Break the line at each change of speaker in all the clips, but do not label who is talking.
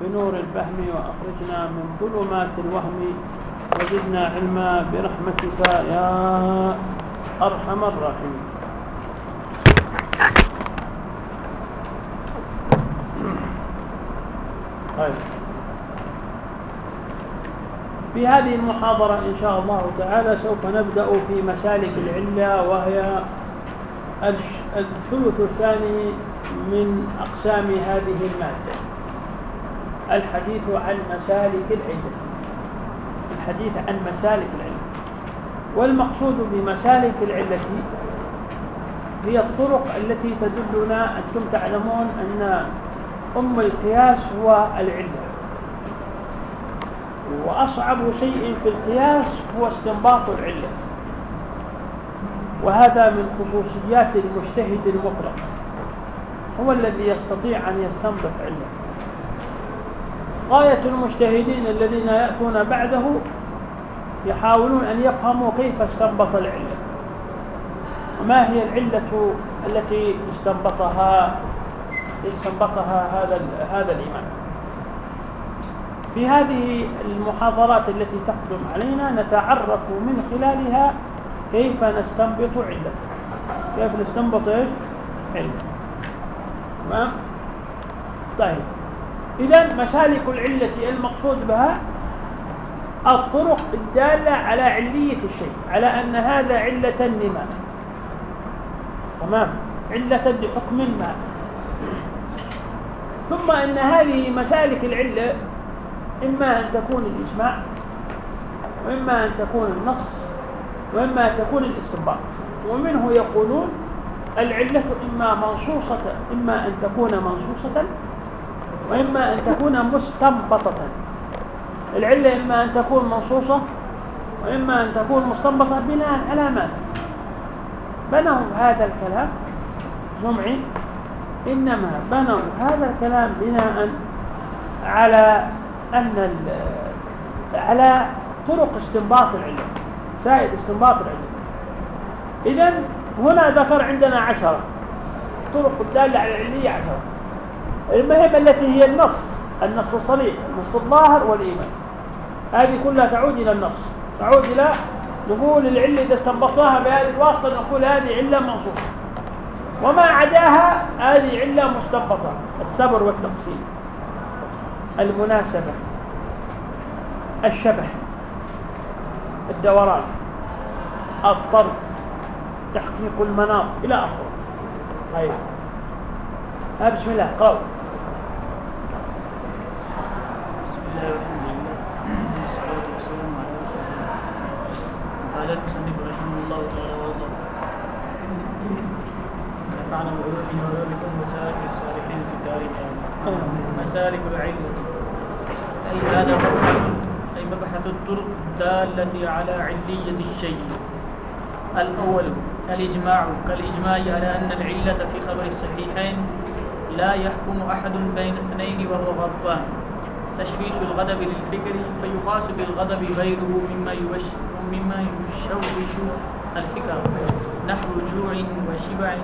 بنور الفهم وأخرجنا من ظلمات الوهم وزدنا علما برحمتك يا أرحم الراحمين. طيب. في هذه المحاضرة إن شاء الله تعالى سوف نبدأ في مسالك العلة وهي الثلث الثاني من أقسام هذه المادة. الحديث عن مسالك العلة الحديث عن مسالك العلة والمقصود بمسالك العلة هي الطرق التي تدلنا أنتم تعلمون أن أم القياس هو العلة. وأصعب شيء في القياس هو استنباط العلة. وهذا من خصوصيات المجتهد المطلق. هو الذي يستطيع أن يستنبط علة. غاية المجتهدين الذين يأتون بعده يحاولون أن يفهموا كيف استنبط العلة. وما هي العلة التي استنبطها استنبطها هذا هذا الإمام؟ في هذه المحاضرات التي تقدم علينا نتعرف من خلالها كيف نستنبط علة. كيف نستنبط إيش؟ علة. تمام؟ طيب. إذا مسالك العلة المقصود بها الطرق الدالة على علية الشيء على أن هذا علة لما؟ تمام؟ علة لحكم ما. ثم أن هذه مسالك العلة إما أن تكون الإجماع وإما أن تكون النص وإما أن تكون الاستنباط. ومنه يقولون العلة إما منصوصة إما أن تكون منصوصة وإما أن تكون مستنبطة. العلة إما أن تكون منصوصة وإما أن تكون مستنبطة بناء على ماذا بنوا هذا الكلام. جمعي إنما بنوا هذا الكلام بناء على أن على طرق استنباط العلم سائل استنباط العلم إذا هنا ذكر عندنا عشرة طرق الدالة على العلية عشرة. المهم التي هي النص. النص الصريح النص الظاهر والإيمان. هذه كلها تعود إلى النص. تعود إلى نقول العلة إذا استنبطناها بهذه الواسطة نقول هذه علة منصوصة. وما عداها هذه علة مستنبطة. السبر والتقسيم. المناسبة. الشبه. الدوران. الطرد. تحقيق المناط إلى آخره. طيب. ها بسم الله قول
بسم الله والحمد لله والصلاة والسلام على رسول الله قال المصنف رحمه الله تعالى وارضاه نفعنا بعلومه وعلومكم مسالك الصالحين في الدار مسالك العلة أي هذا أي مبحث الطرق الدالة على علية الشيء. الأول الإجماع كالإجماع على أن العلة في خبر الصحيحين لا يحكم أحد بين اثنين وهو غضبان. تشويش الغضب للفكر فيقاس بالغضب غيره مما يشوش الفكر. نحو جوع وشبع.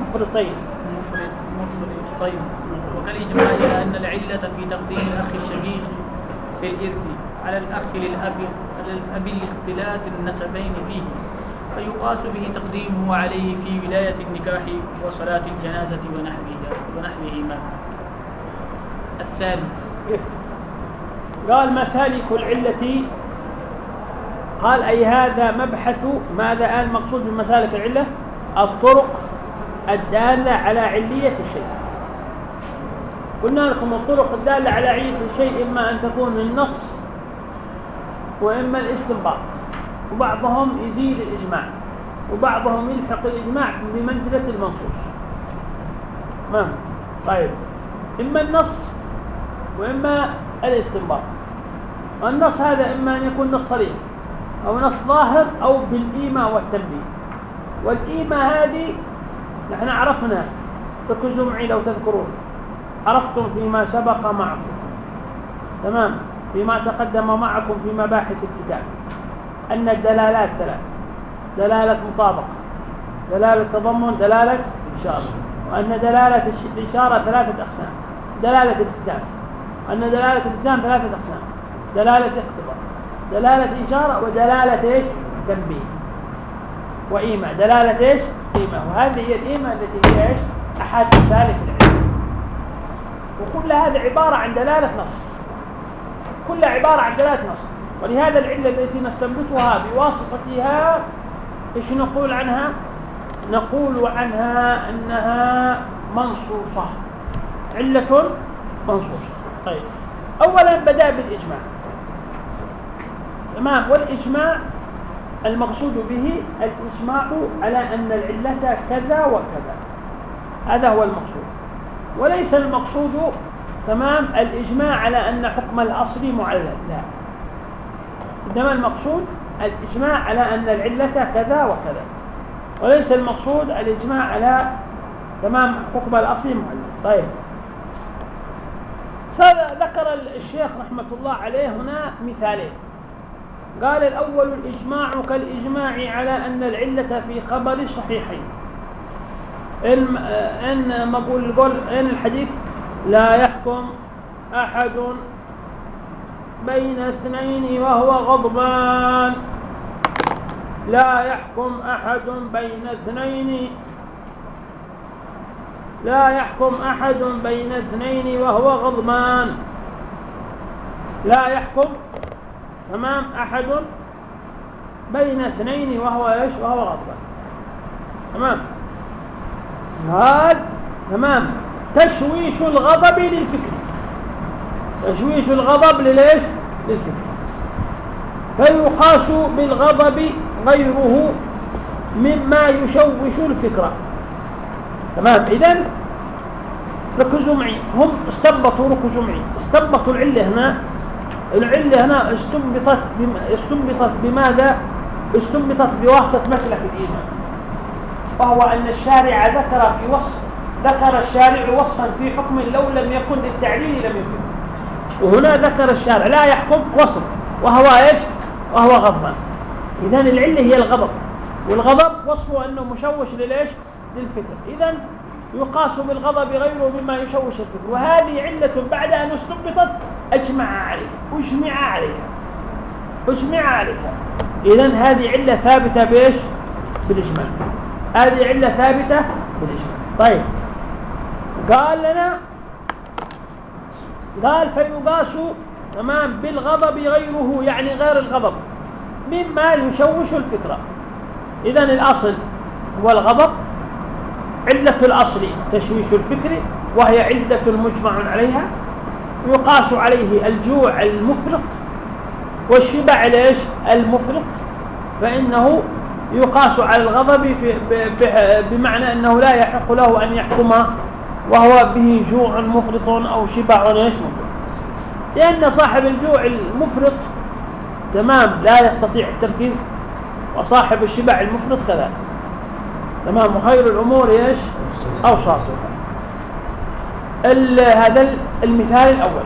مفرطين.
مفرط مفرط طيب وكالإجماع على أن العلة في تقديم الأخ الشقيق في الإرث على الأخ للأب على الأب لاختلاط النسبين فيه. فيقاس به تقديمه عليه في ولاية النكاح وصلاة الجنازة ونحوها. ونحوهما الثاني.
قال مسالك العلة. قال أي هذا مبحث ماذا المقصود بمسالك العلة؟ الطرق الدالة على علية الشيء. قلنا لكم الطرق الدالة على علية الشيء إما أن تكون النص وإما الاستنباط وبعضهم يزيد الإجماع وبعضهم يلحق الإجماع بمنزلة المنصوص. تمام طيب إما النص وإما الاستنباط. النص هذا إما أن يكون نص صريح أو نص ظاهر أو بالإيماء والتنبيه. والإيماء هذه نحن عرفنا ركزوا معي لو تذكرون. عرفتم فيما سبق معكم. تمام؟ فيما تقدم معكم في مباحث الكتاب. أن الدلالات ثلاث دلالة مطابقة. دلالة تضمن دلالة إشارة وأن دلالة الإشارة ثلاثة أقسام. دلالة التزام أن دلالة التزام ثلاثة أقسام. دلالة اقتضاء دلالة إشارة ودلالة إيش؟ تنبيه وإيمة دلالة إيش؟ إيمة وهذه هي الإيمة التي هي إيش؟ أحد مسالك العلم. وكل هذا عبارة عن دلالة نص. كلها عبارة عن دلالة نص. ولهذا العلة التي نستنبطها بواسطتها إيش نقول عنها؟ نقول عنها أنها منصوصة. علة منصوصة. طيب. أولا بدأ بالإجماع. تمام. والإجماع المقصود به الإجماع على أن العلة كذا وكذا. هذا هو المقصود. وليس المقصود تمام الإجماع على أن حكم الأصل معلل. لا. إنما المقصود الإجماع على أن العلة كذا وكذا. وليس المقصود الإجماع على تمام حكم الأصل معلل طيب. ذكر الشيخ رحمة الله عليه هنا مثالين. قال الأول الإجماع كالإجماع على أن العلة في خبر الصحيحين إن, إن ما أقول قول إن الحديث لا يحكم أحد بين اثنين وهو غضبان. لا يحكم أحد بين اثنين لا يحكم أحد بين اثنين وهو غضبان. لا يحكم تمام أحد بين اثنين وهو إيش؟ وهو غضبان. تمام؟ قال تمام. تشويش الغضب للفكر. تشويش الغضب لليش للفكر. فيقاس بالغضب غيره مما يشوش الفكرة. تمام؟ اذا ركزوا معي. هم استنبطوا ركزوا معي. استنبطوا العلة هنا. العلة هنا استنبطت استنبطت بماذا؟ استنبطت بواسطة مسلك الإيمان. وهو أن الشارع ذكر في وصف ذكر الشارع وصفا في حكم لو لم يكن للتعليل لم يفهم وهنا ذكر الشارع. لا يحكم وصف. وهو إيش؟ وهو غضبان اذا العلة هي الغضب والغضب وصفه أنه مشوش لليش للفكر. إذا يقاس بالغضب غيره مما يشوش الفكر. وهذه علة بعد أن استنبطت أجمع عليها أجمع عليها أجمع عليها. إذا هذه علة ثابتة بإيش؟ بالإجماع. هذه علة ثابتة بالإجماع. طيب. قال لنا قال فيقاس تمام بالغضب غيره يعني غير الغضب. مما يشوش الفكرة. إذا الأصل هو الغضب علة الأصل تشويش الفكر وهي علة مجمع عليها يقاس عليه الجوع المفرط والشبع ليش؟ المفرط. فإنه يقاس على الغضب بمعنى أنه لا يحق له أن يحكم وهو به جوع مفرط أو شبع إيش مفرط. لأن صاحب الجوع المفرط تمام لا يستطيع التركيز وصاحب الشبع المفرط كذلك تمام وخير الأمور إيش؟ أوساطها هذا المثال الأول.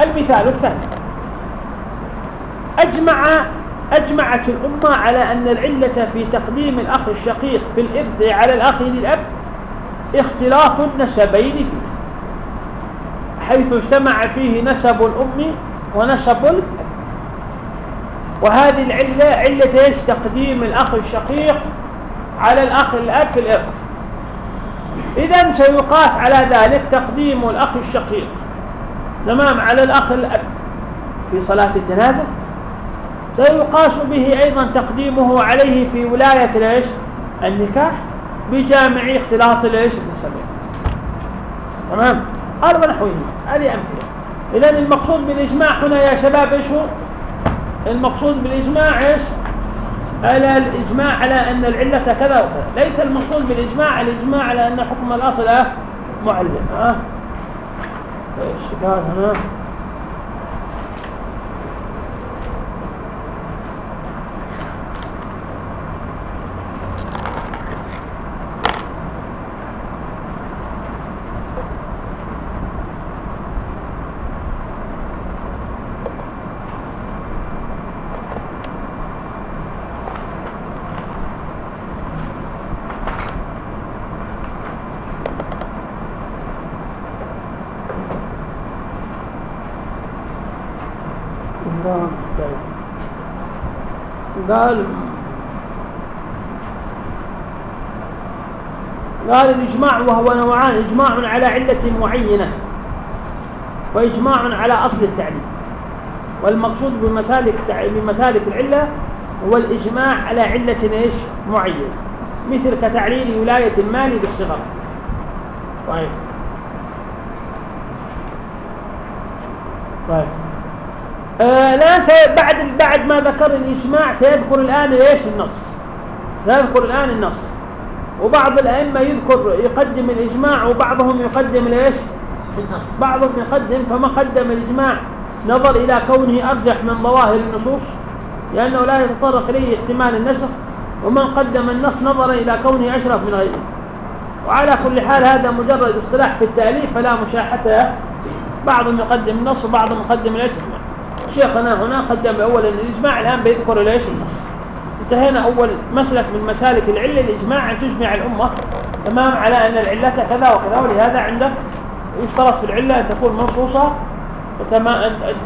المثال الثاني. أجمع أجمعت الأمة على أن العلة في تقديم الأخ الشقيق في الإرث على الأخ للأب اختلاط النسبين فيه حيث اجتمع فيه نسب الأم ونسب الأب وهذه العلة علة إيش؟ تقديم الأخ الشقيق على الأخ الأب في الإرث. إذا سيقاس على ذلك تقديم الأخ الشقيق. تمام؟ على الأخ الأب. في صلاة الجنازة. سيقاس به أيضا تقديمه عليه في ولاية ليش النكاح بجامع اختلاط ليش النسبين تمام؟ هذا ونحوه. هذه أمثلة. إذا المقصود بالإجماع هنا يا شباب إيش هو؟ المقصود بالإجماع إيش؟ على الإجماع على أن العلة كذا وكذا. ليس المقصود بالإجماع الإجماع على أن حكم الأصل معلل ها؟ إيش؟ قال هنا طيب. قال قال الإجماع وهو نوعان إجماع على علة معينة وإجماع على أصل التعليم. والمقصود بمسالك بمسالك العلة هو الإجماع على علة إيش؟ معينة. مثل كتعليل ولاية المال بالصغر. طيب. لا بعد بعد ما ذكر الإجماع سيذكر الآن إيش النص؟ سيذكر الآن النص. وبعض الأئمة يذكر يقدم الإجماع وبعضهم يقدم ليش النص. بعضهم يقدم فما قدم الإجماع. نظر إلى كونه أرجح من ظواهر النصوص لأنه لا يتطرق إليه احتمال النسخ. ومن قدم النص نظر إلى كونه أشرف من غيره. وعلى كل حال هذا مجرد اصطلاح في التأليف فلا مشاحة. بعضهم يقدم النص وبعضهم يقدم الإجماع. شيخنا هنا قدم أولا الإجماع الآن بيذكر ليش النص. انتهينا أول مسلك من مسالك العلة الإجماع أن تجمع الأمة تمام على أن العلة كذا وكذا ولهذا عندك يشترط في العلة أن تكون منصوصة أن,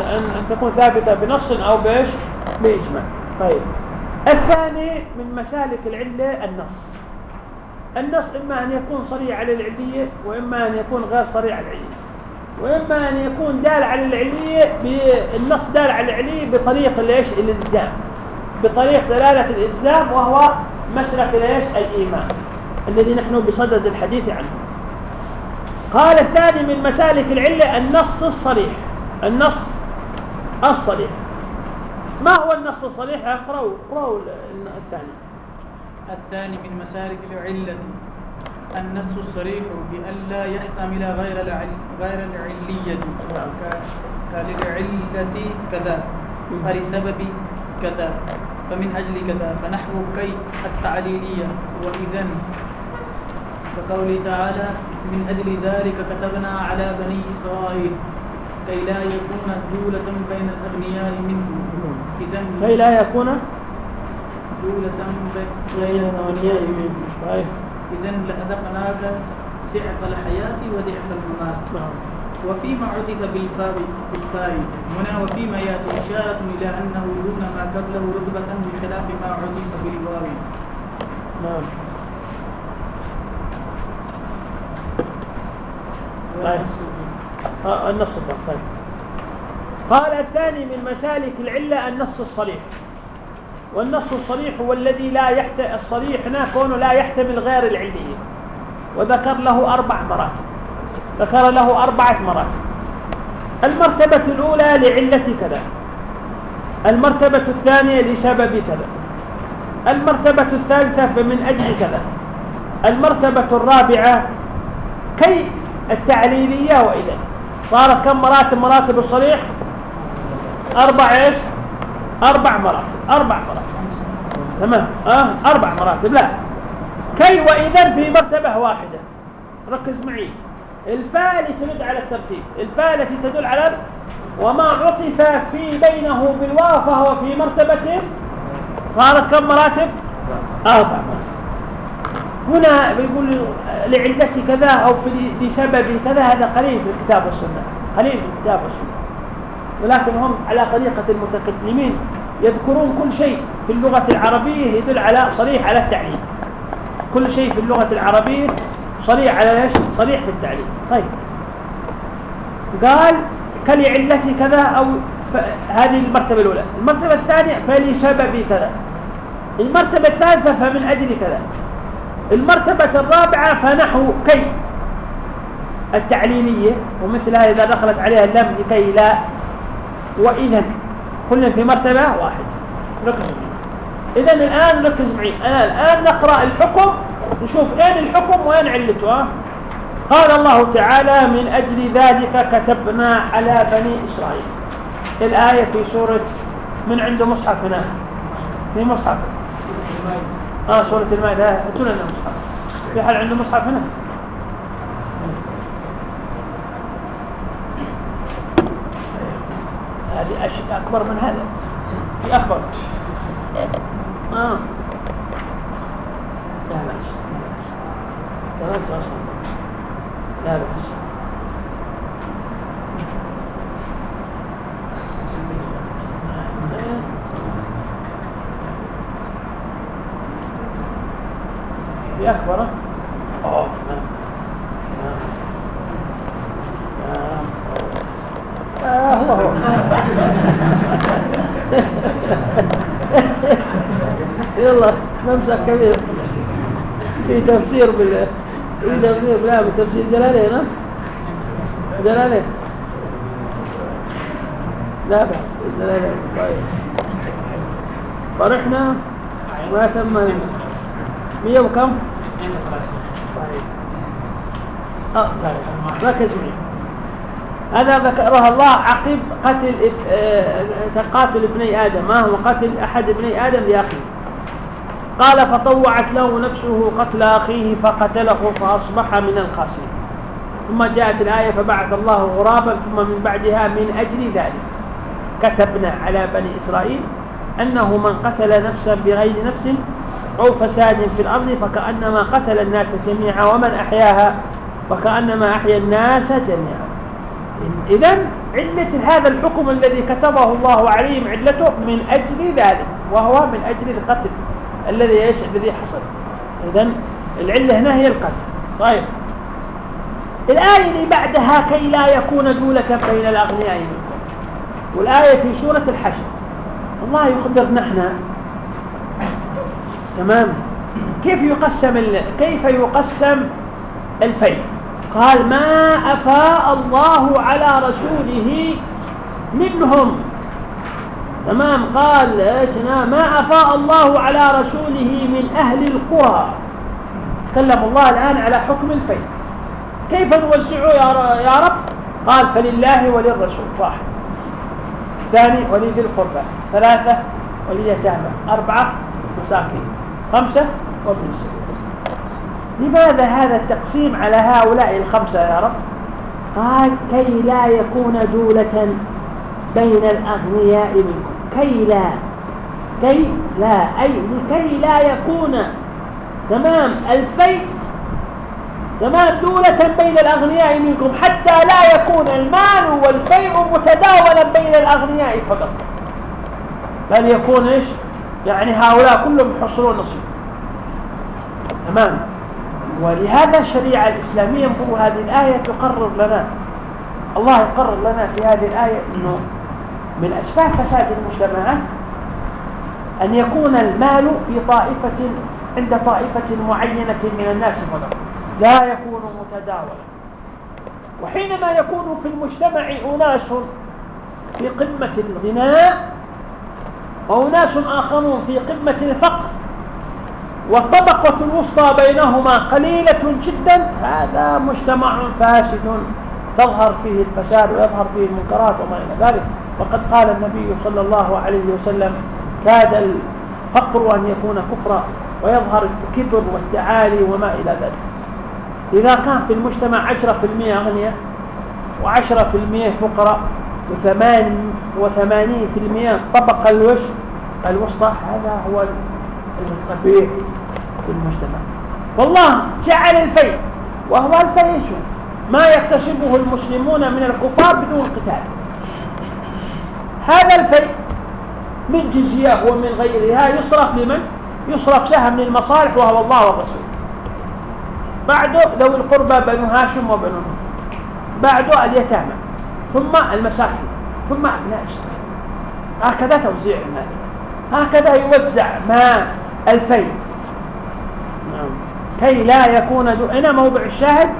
أن تكون ثابتة بنص أو بإيش؟ بإجماع. طيب. الثاني من مسالك العلة النص. النص إما أن يكون صريح على العلية وإما أن يكون غير صريح على العلية. وإما أن يكون دال على العلية بالنص دال على العلية بطريق ليش؟ الإلزام. بطريق دلالة الإلزام وهو مسلك ليش؟ الإيمان. الذي نحن بصدد الحديث عنه. قال الثاني من مسالك العلة النص الصريح. النص الصريح. ما هو النص الصريح؟ اقرأوا اقرأوا الثاني.
الثاني من مسالك العلة. النص الصريح بألا يحتمل غير العل... غير العلية. كالعلة كذا فلسبب كذا فمن أجل كذا فنحو كي التعليلية. وإذا كقوله تعالى من أجل ذلك كتبنا على بني إسرائيل كي لا يكون دولة بين الأغنياء منهم
إذا كي لا يكون
دولة بين الأغنياء منهم طيب. إذا لأذقناك ضعف الحياة وضعف الممات. نعم. وفيما عطف بالفاء هنا وفيما يأتي إشارة إلى أنه دون ما قبله رتبة بخلاف ما عطف بالواو. نعم.
طيب. آه النص طيب. قال الثاني من مسالك العلة النص الصريح والنص الصريح هو الذي لا يحت الصريح هنا كونه لا يحتمل غير العلية وذكر له أربع مراتب. ذكر له أربعة مراتب. المرتبة الأولى لعلة كذا. المرتبة الثانية لسبب كذا. المرتبة الثالثة فمن أجل كذا. المرتبة الرابعة كي التعليلية وإذا صارت كم مراتب؟ مراتب الصريح؟ أربع إيش؟ أربع مراتب أربع مراتب. تمام؟ أه أربع مراتب. لا. كي وإذا في مرتبة واحدة. ركز معي. الفاء التي تدل على الترتيب. الفاء التي تدل على وما عطف في بينه بالواو فهو في مرتبة صارت كم مراتب؟ أربع مراتب. هنا بيقول لعلة كذا أو في لسبب كذا هذا قليل في الكتاب والسنة. قليل في الكتاب والسنة. ولكن هم على طريقة المتكلمين يذكرون كل شيء في اللغة العربية يدل على صريح على التعليم. كل شيء في اللغة العربية صريح على إيش؟ صريح في التعليم. طيب. قال كلعلة كذا أو هذه المرتبة الأولى. المرتبة الثانية فلسبب كذا. المرتبة الثالثة فمن أجل كذا. المرتبة الرابعة فنحو كي. التعليلية ومثلها إذا دخلت عليها اللم لكي لا وإذا كل في مرتبة واحدة. ركز إذا الآن ركز معي. أنا الآن نقرأ الحكم نشوف أين الحكم وين علته قال الله تعالى من أجل ذلك كتبنا على بني إسرائيل. الآية في سورة من عنده مصحف هنا؟ في مصحف؟ آه سورة المائدة. هاتوا لنا مصحف. في حال عنده مصحف هنا؟ أكبر من هذا. في أكبر. آه. لا بأس لا بأس. ظننت لا بأس. في أكبر. نمسك كبير في تفسير بال في تفسير لا بتفسير جلالين ها جلالين لا بأس جلالين طيب. فرحنا ما تم مية وكم؟ طيب. آه طيب. ركز معي. هذا ذكرها الله عقب قتل آه، تقاتل ابني آدم. ما هو قتل أحد ابني آدم لأخيه؟ قال فطوعت له نفسه قتل أخيه فقتله فأصبح من الخاسرين. ثم جاءت الآية فبعث الله غرابا ثم من بعدها من أجل ذلك. كتبنا على بني إسرائيل أنه من قتل نفسا بغير نفس أو فساد في الأرض فكأنما قتل الناس جميعا ومن أحياها فكأنما أحيا الناس جميعا. إذا علة هذا الحكم الذي كتبه الله عليهم علته من أجل ذلك وهو من أجل القتل. الذي إيش الذي حصل. إذا العلة هنا هي القتل. طيب. الآية اللي بعدها كي لا يكون دولة بين الأغنياء منكم. والآية في سورة الحشر. الله يخبرنا إحنا. تمام. كيف يقسم كيف يقسم الفيء قال ما أفاء الله على رسوله منهم تمام قال إيش ما أفاء الله على رسوله من أهل القرى. تكلم الله الآن على حكم الفيء كيف نوزعه يا رب؟ قال فلله وللرسول. واحد. ثاني ولذي القربى. ثلاثة ولليتامى أربعة مساكين. خمسة وابن لماذا هذا التقسيم على هؤلاء الخمسة يا رب؟ قال كي لا يكون دولة بين الأغنياء منكم. كي لا. كي لا. أي لكي لا يكون. تمام. الفيء تمام. دولة بين الأغنياء منكم. حتى لا يكون المال والفيء متداولا بين الأغنياء فقط. بل يكون إيش؟ يعني هؤلاء كلهم يحصلون نصيب. تمام. ولهذا الشريعة الإسلامية انظروا هذه الآية تقرر لنا. الله يقرر لنا في هذه الآية أنه من أسباب فساد المجتمعات أن يكون المال في طائفة عند طائفة معينة من الناس فقط لا يكون متداولا. وحينما يكون في المجتمع أناس في قمة الغناء وأناس آخرون في قمة الفقر والطبقة الوسطى بينهما قليلة جدا هذا مجتمع فاسد تظهر فيه الفساد ويظهر فيه المنكرات وما إلى ذلك. وقد قال النبي صلى الله عليه وسلم كاد الفقر أن يكون كفرا ويظهر الكبر والتعالي وما إلى ذلك. إذا كان في المجتمع عشرة في المئة أغنياء وعشرة في المئة فقراء وثمان وثمانين في المئة الطبقة الوش الوسطى هذا هو الطبيعي في المجتمع. فالله جعل الفيء وهو الفيء ما يكتسبه المسلمون من الكفار بدون قتال. هذا الفيء من جزية ومن غيرها يصرف لمن؟ يصرف سهم للمصالح وهو الله والرسول. بعده ذوي القربى بنو هاشم وبنو نمر. بعده اليتامى. ثم المساكين. ثم أبناء السبيل هكذا توزيع المال. هكذا يوزع مال الفيء. نعم. كي لا يكون دو... هنا موضع الشاهد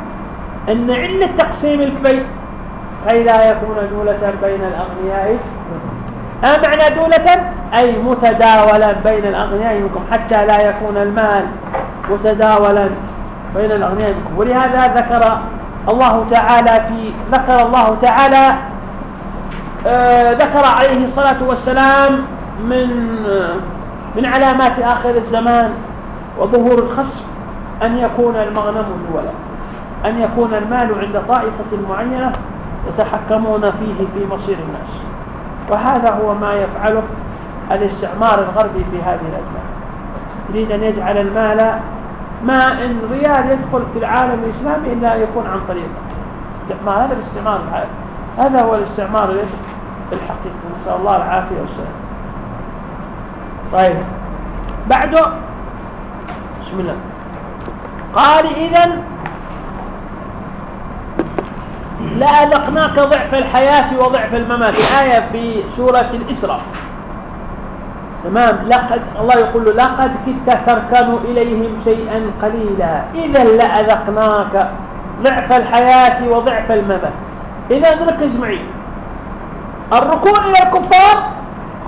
أن علة تقسيم الفيء كي لا يكون دولة بين الأغنياء ما معنى دولة؟ أي متداولا بين الأغنياء منكم حتى لا يكون المال متداولا بين الأغنياء منكم ولهذا ذكر الله تعالى في ذكر الله تعالى آه ذكر عليه الصلاة والسلام من آه من علامات آخر الزمان وظهور الخصف أن يكون المغنم دولا أن يكون المال عند طائفة معينة يتحكمون فيه في مصير الناس. وهذا هو ما يفعله الاستعمار الغربي في هذه الأزمان. يريد أن يجعل المال ما إن ريال يدخل في العالم الإسلامي إلا يكون عن طريق. استعمار هذا الاستعمار هذا هو الاستعمار ليش؟ الحقيقي نسأل الله العافية والسلام. طيب. بعده. بسم الله. قال إذا لأذقناك ضعف الحياة وضعف الممات. آية في سورة الإسراء. تمام. لقد الله يقول له لقد كدت تركن إليهم شيئا قليلا. إذا لأذقناك ضعف الحياة وضعف الممات. إذا ركز معي. الركون إلى الكفار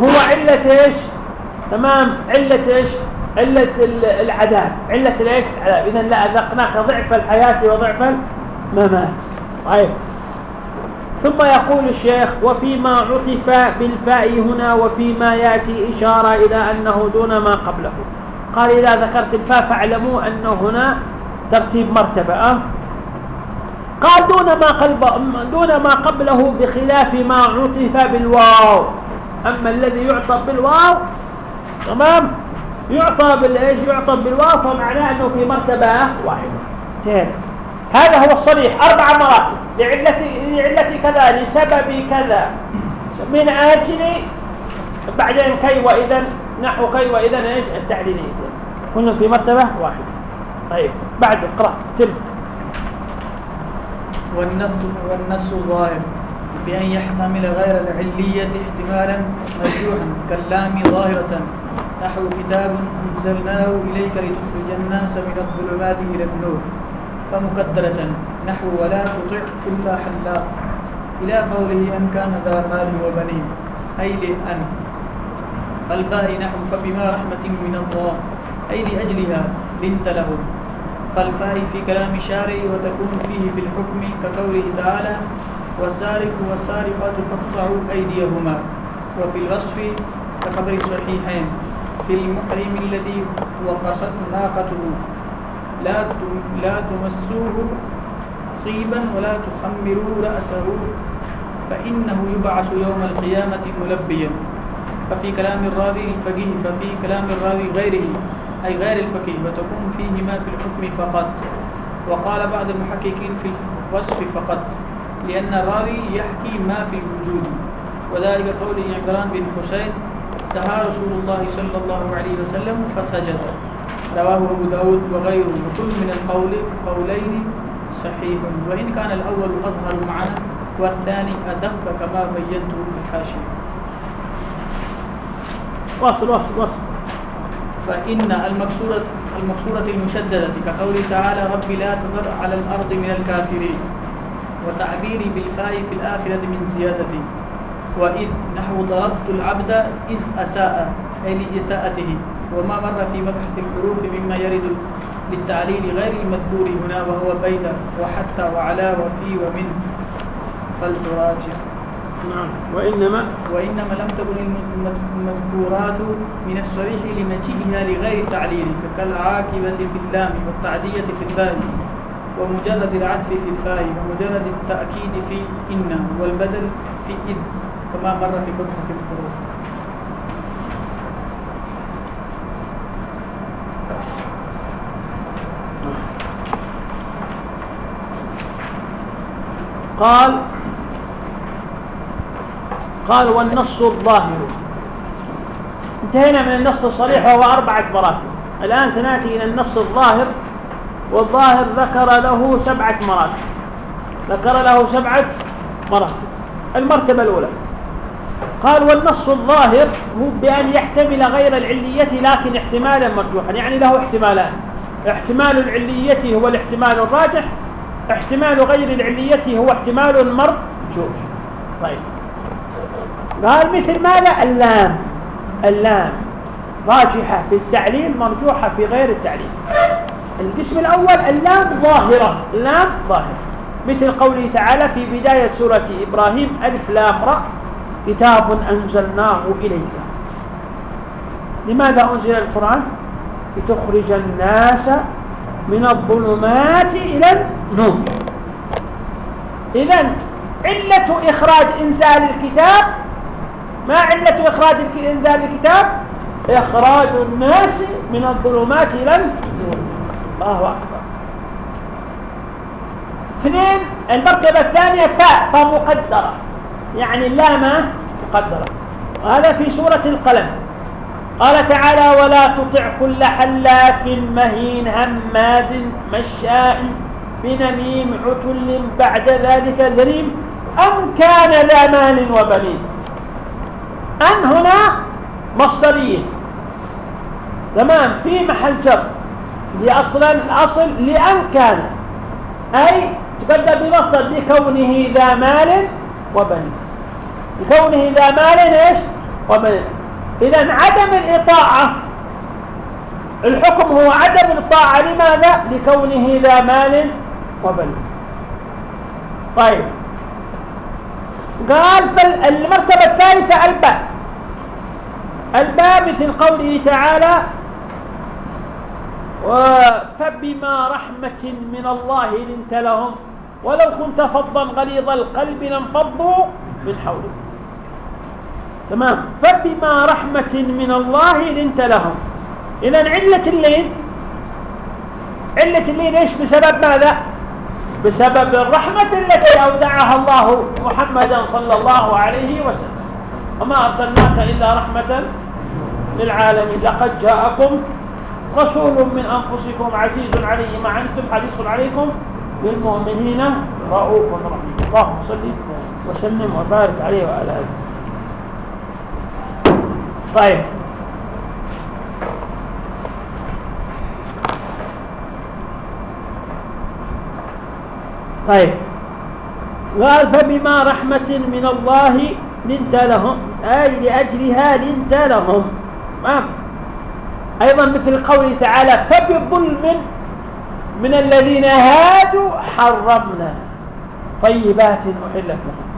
هو علة إيش؟ تمام. علة إيش؟ علة العذاب. علة الايش العذاب. إذا لأذقناك ضعف الحياة وضعف الممات. طيب. ثم يقول الشيخ وفيما عطف بالفاء هنا وفيما يأتي إشارة إلى أنه دون ما قبله. قال إذا ذكرت الفاء فاعلموا أنه هنا ترتيب مرتبة. أه؟ قال دون ما قلب دون ما قبله بخلاف ما عطف بالواو. أما الذي يعطى بالواو تمام؟ يعطى بالايش يعطى بالواو؟ فمعناه أنه في مرتبة واحدة. تاني هذا هو الصريح. أربع مراتب. لعلة لعلة كذا لسبب كذا. من آجل بعدين كي واذا نحو كي واذا إيش؟ التعليليتين كلهم في مرتبة واحدة. طيب بعد اقرأ. تم.
والنص والنص الظاهر بأن يحتمل غير العلية احتمالا مرجوحا كاللام ظاهرة. نحو كتاب أنزلناه إليك لتخرج الناس من الظلمات إلى النور. فمقدرة نحو ولا تطع كل حلاف إلى قوله أن كان ذا مال وبنين أي لأن. الباء نحو فبما رحمة من الله أي لأجلها لنت لهم فالفاء في كلام شارع وتكون فيه في الحكم كقوله تعالى والسارق والسارقة فاقطعوا أيديهما وفي الوصف كخبر الصحيحين في المحرم الذي وقصت ناقته لا لا تمسوه طيبا ولا تخمروا رأسه فإنه يبعث يوم القيامة ملبيا. ففي كلام الراوي الفقيه ففي كلام الراوي غيره أي غير الفقيه وتكون فيه ما في الحكم فقط. وقال بعض المحققين في الوصف فقط لأن الراوي يحكي ما في الوجود. وذلك قول عمران بن حسين سهى رسول الله صلى الله عليه وسلم فسجد. رواه أبو داود وغيره. وكل من القول قولين صحيح. وإن كان الأول أظهر معنا والثاني أدق كما بينته في الحاشية
واصل واصل واصل.
فإن المكسورة المكسورة المشددة كقوله تعالى رب لا تذر على الأرض من الكافرين وتعبيري بالفاء في الآخرة من زيادته وإذ نحو ضربت العبد إذ أساء أي لإساءته. وما مر في مبحث الحروف مما يرد للتعليل غير المذكور هنا وهو بين وحتى وعلى وفي ومن. فلتراجع
نعم. وإنما
وإنما لم تكن المذكورات من الصريح لمجيئها لغير التعليل كالعاقبة في اللام والتعدية في الباء ومجرد العطف في الفاء ومجرد التأكيد في إن والبدل في إذ كما مر في مبحث
قال قال والنص الظاهر. انتهينا من النص الصريح وهو أربعة مراتب. الآن سنأتي إلى النص الظاهر والظاهر ذكر له سبعة مراتب. ذكر له سبعة مراتب. المرتبة الأولى. قال والنص الظاهر هو بأن يحتمل غير العلية لكن احتمالا مرجوحا. يعني له احتمالان. احتمال العلية هو الاحتمال الراجح احتمال غير العلية هو احتمال مرجوح طيب. قال مثل ماذا؟ اللام. اللام. راجحة في التعليل مرجوحة في غير التعليل. القسم الأول اللام ظاهرة. اللام ظاهرة. مثل قوله تعالى في بداية سورة إبراهيم ألف لام رأ. كتاب أنزلناه إليك. لماذا أنزل القرآن؟ لتخرج الناس من الظلمات إلى النور إذا علة إخراج إنزال الكتاب ما علة إخراج إنزال الكتاب؟ إخراج الناس من الظلمات إلى النور الله أكبر. اثنين المرتبة الثانية فاء فمقدرة. يعني اللام مقدرة. وهذا في سورة القلم. قال تعالى ولا تطع كل حلاف مهين هماز مشاء بنميم عتل بعد ذلك زنيم أن كان ذا مال وبنين. أن هنا مصدرية. تمام؟ في محل جر. لأصلا الأصل لأن كان. أي تبدأ بمصدر لكونه ذا مال وبنين. لكونه ذا مال إيش؟ وبنين. إذا عدم الإطاعة الحكم هو عدم الطاعة. لماذا؟ لكونه ذا مال وبنين. طيب. قال فالمرتبة الثالثة الباء الباء مثل قوله تعالى فبما رحمة من الله لنت لهم ولو كنت فظا غليظ القلب لانفضوا من حولك. تمام. فبما رحمة من الله لنت لهم. إذا علة اللين علة اللين إيش؟ بسبب ماذا؟ بسبب الرحمة التي أودعها الله محمدا صلى الله عليه وسلم. وما أرسلناك إلا رحمة للعالمين. لقد جاءكم رسول من أنفسكم عزيز عليه ما عنتم حريص عليكم بالمؤمنين رؤوف رحيم. اللهم صل وسلم وبارك عليه وعلى آله. طيب. طيب. فبما رحمة من الله لنت لهم. أي لأجلها لنت لهم. أيضا مثل قوله تعالى فبظلم من الذين هادوا حرمنا. طيبات أحلت لهم.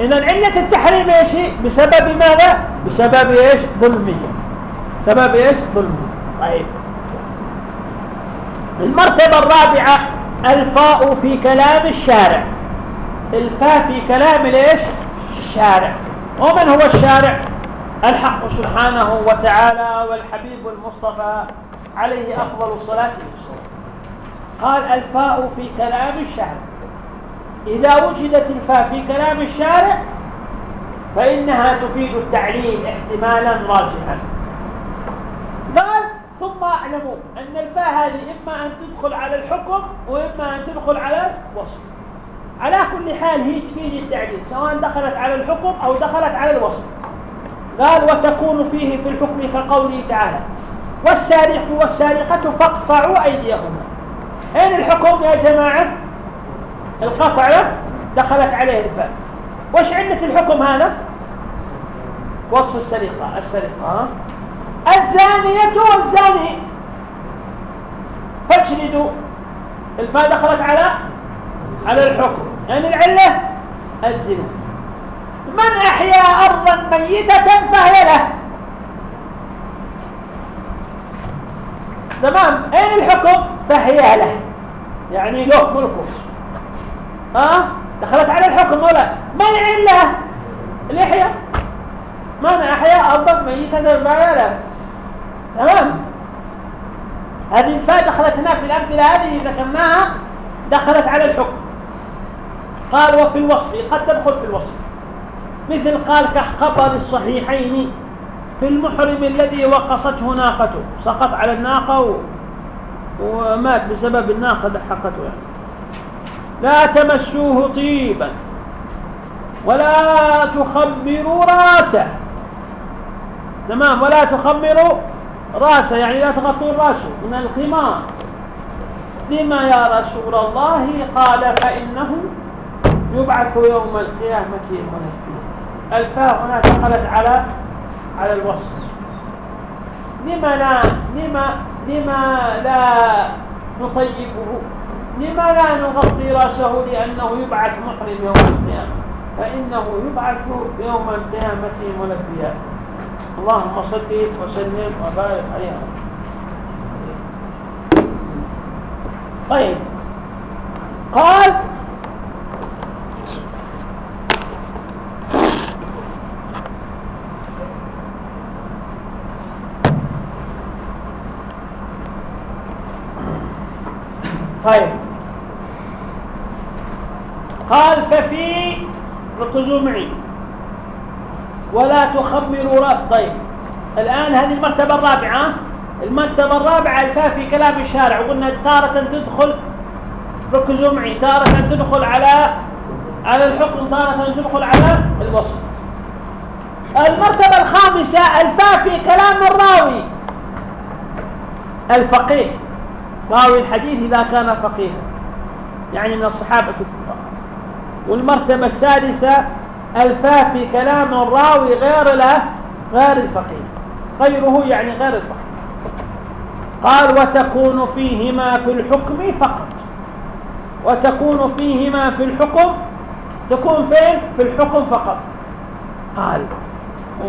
إذا علة التحريم إيش بسبب ماذا؟ بسبب إيش؟ ظلمهم سبب إيش؟ ظلمهم طيب. المرتبة الرابعة الفاء في كلام الشارع. الفاء في كلام الإيش؟ الشارع. ومن هو الشارع؟ الحق سبحانه وتعالى والحبيب المصطفى عليه أفضل الصلاة والسلام. قال الفاء في كلام الشارع. إذا وجدت الفاء في كلام الشارع فإنها تفيد التعليل احتمالا راجحا. قال ثم اعلموا أن الفاء هذه إما أن تدخل على الحكم وإما أن تدخل على الوصف. على كل حال هي تفيد التعليل سواء دخلت على الحكم أو دخلت على الوصف. قال وتكون فيه في الحكم كقوله تعالى والسارق والسارقة فاقطعوا أيديهما. أين الحكم يا جماعة؟ القطع دخلت عليه الفاء وش علة الحكم هذا؟ وصف السرقة السرقة الزانية والزاني. فاجلدوا. الفاء دخلت على على الحكم. يعني العلة الزنا. من أحيا أرضا ميتة فهي له. تمام؟ أين الحكم؟ فهي له. يعني له ملكه. ها؟ دخلت على الحكم ولا؟ ما العلة الإحياء. من أحيا أرضا ميتة فهي له تمام؟ هذه الفاء دخلت هنا في الأمثلة هذه ذكرناها دخلت على الحكم. قال وفي الوصف. قد تدخل في الوصف. مثل قال كخبر الصحيحين في المحرم الذي وقصته ناقته. سقط على الناقة ومات بسبب الناقة دحقته يعني. لا تمسوه طيبا ولا تخمروا راسه. تمام؟ ولا تخمروا راسه يعني لا تغطوا راسه من الخمار. لما يا رسول الله قال فإنه يبعث يوم القيامة منكرا الفاء هنا دخلت على على الوصف. لما لا لما لما لا نطيبه؟ لما لا نغطي رأسه لأنه يبعث محرم يوم القيامة. فإنه يبعث يوم القيامة ملبيا. اللهم صل وسلم وبارك عليه. طيب. قال طيب. قال ففي ركزوا معي. ولا تخمروا راس. طيب الآن هذه المرتبة الرابعة. المرتبة الرابعة الفاء في كلام الشارع. وقلنا تارة تدخل ركزوا معي. تارة تدخل على على الحكم. تارة تدخل على الوصف. المرتبة الخامسة الفاء في كلام الراوي. الفقيه. راوي الحديث إذا كان فقيها. يعني من الصحابة والمرتبة السادسة الفاء في كلام الراوي غير له غير الفقيه. غيره يعني غير الفقيه. قال وتكون فيهما في الحكم فقط. وتكون فيهما في الحكم تكون فين؟ في الحكم فقط. قال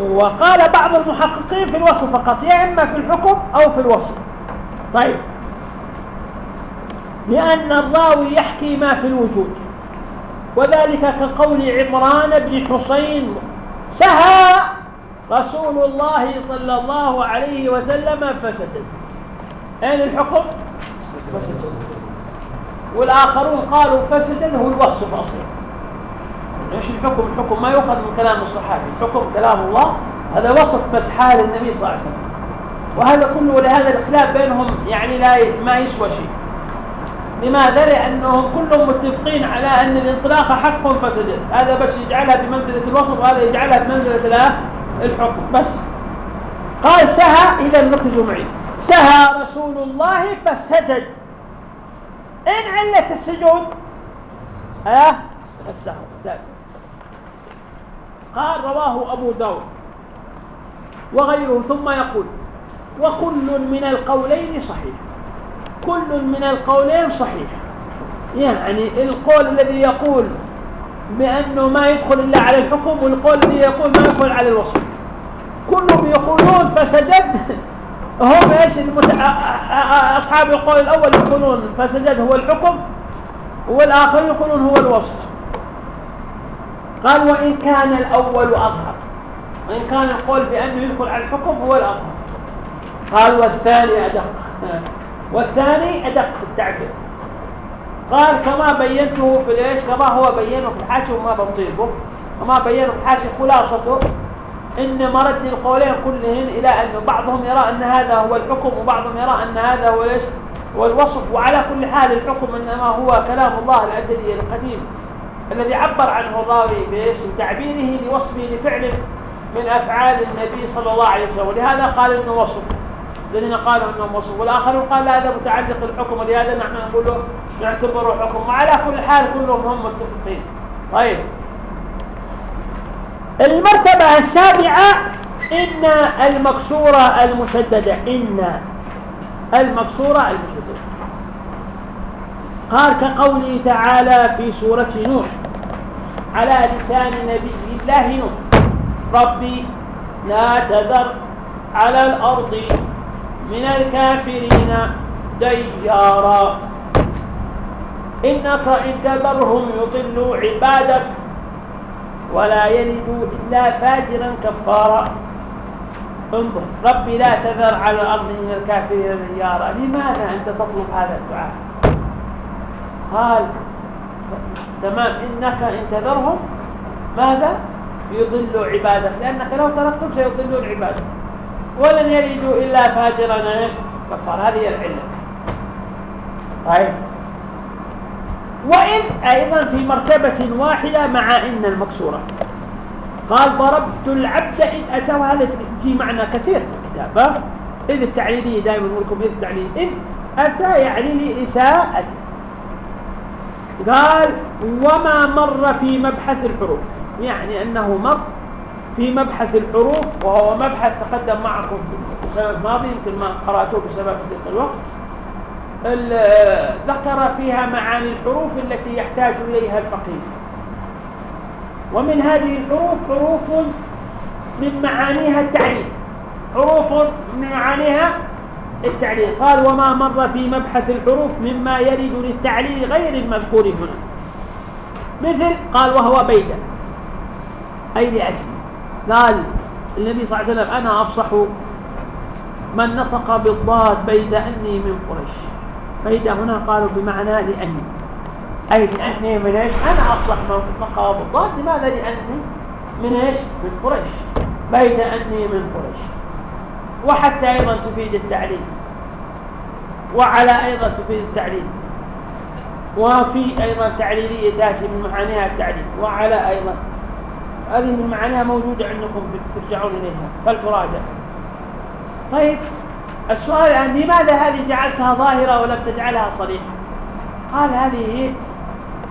وقال بعض المحققين في الوصف فقط يا إما في الحكم أو في الوصف. طيب. لأن الراوي يحكي ما في الوجود. وذلك كقول عمران بن حسين سهى رسول الله صلى الله عليه وسلم فسجد أين الحكم؟ فسجد والآخرون قالوا فسجد هو الوصف أصلا. إيش الحكم؟ الحكم ما يؤخذ من كلام الصحابي. الحكم كلام الله. هذا وصف بس حال النبي صلى الله عليه وسلم. وهذا كله ولهذا الخلاف بينهم يعني لا ما يسوى شيء. لماذا؟ لأنهم كلهم متفقين على أن الانطلاق حق فسجد هذا بس يجعلها بمنزلة الوصف وهذا يجعلها بمنزلة الحكم. بس. قال سهى إذا ركزوا معي. سهى رسول الله فسجد. إن علة السجود. ها؟ السهو. قال رواه أبو داود وغيره ثم يقول وكل من القولين صحيح. كل من القولين صحيح. يعني القول الذي يقول بأنه ما يدخل إلا على الحكم والقول الذي يقول ما يدخل على الوصف. كلهم يقولون فسجد. هم إيش المت... أصحاب القول الأول يقولون فسجد هو الحكم والآخر يقولون هو الوصف. قال وإن كان الأول أظهر. وإن كان القول بأنه يدخل على الحكم هو الأظهر. قال والثاني أدق. والثاني أدق في التعبير. قال كما بينته في ليش كما هو بينه في الحاشي وما بطيبه كما بينه في الحاشي خلاصته. إن مرد القولين كلهن إلى أن بعضهم يرى أن هذا هو الحكم وبعضهم يرى أن هذا هو ليش الوصف. وعلى كل حال الحكم إنما هو كلام الله الأزلي القديم الذي عبر عنه الراوي بإيش؟ تعبيره لوصفه لفعل من أفعال النبي صلى الله عليه وسلم. ولهذا قال إنه وصف. الذين قالوا انه وصف والآخرون قال هذا متعلق الحكم ولهذا نحن نقول نعتبره حكم وعلى كل حال كلهم هم متفقين. طيب. المرتبة السابعة إن المكسورة المشددة إن المكسورة المشددة. قال كقوله تعالى في سورة نوح على لسان نبي الله نوح ربي لا تذر على الأرض من الكافرين ديارا. إنك إن تذرهم يضلوا عبادك ولا يلدوا إلا فاجرا كفارا. انظر ربي لا تذر على الأرض من الكافرين ديارا. لماذا أنت تطلب هذا الدعاء؟ قال تمام إنك إن تذرهم ماذا؟ يضلوا عبادك. لأنك لو تركتهم سيضلون عبادك. ولن يلدوا إلا فاجرا إيش؟ كفار. هذه العلة. طيب. وإن أيضا في مرتبة واحدة مع إن المكسورة. قال ضربت العبد إذ أساء هذا تجي معنا كثير في الكتاب. إذ التعليلية دائما نقول لكم إذ التعليل إذ أتى يعني لإساءته قال وما مر في مبحث الحروف. يعني أنه مر في مبحث الحروف وهو مبحث تقدم معكم السنة الماضية يمكن ما قرأتوه بسبب ضيق الوقت. ذكر فيها معاني الحروف التي يحتاج إليها الفقيه. ومن هذه الحروف حروف من معانيها التعليل. حروف من معانيها التعليل. قال وما مر في مبحث الحروف مما يرد للتعليل غير المذكور هنا. مثل قال وهو بيدا أي لأجل قال النبي صلى الله عليه وسلم أنا أفصح من نطق بالضاد بيد أني من قريش. بيد هنا قالوا بمعنى لأني. أي لأني من إيش؟ أنا أفصح من نطق بالضاد لماذا؟ لأني من إيش؟ من قريش. بيد أني من قريش. وحتى أيضا تفيد التعليل. وعلى أيضا تفيد التعليل. وفي أيضا تعليلية تأتي من معانيها التعليل. وعلى أيضا. هذه معانيها موجودة عندكم ترجعون إليها. فلتراجع طيب السؤال الآن لماذا هذه جعلتها ظاهرة ولم تجعلها صريحة؟ قال هذه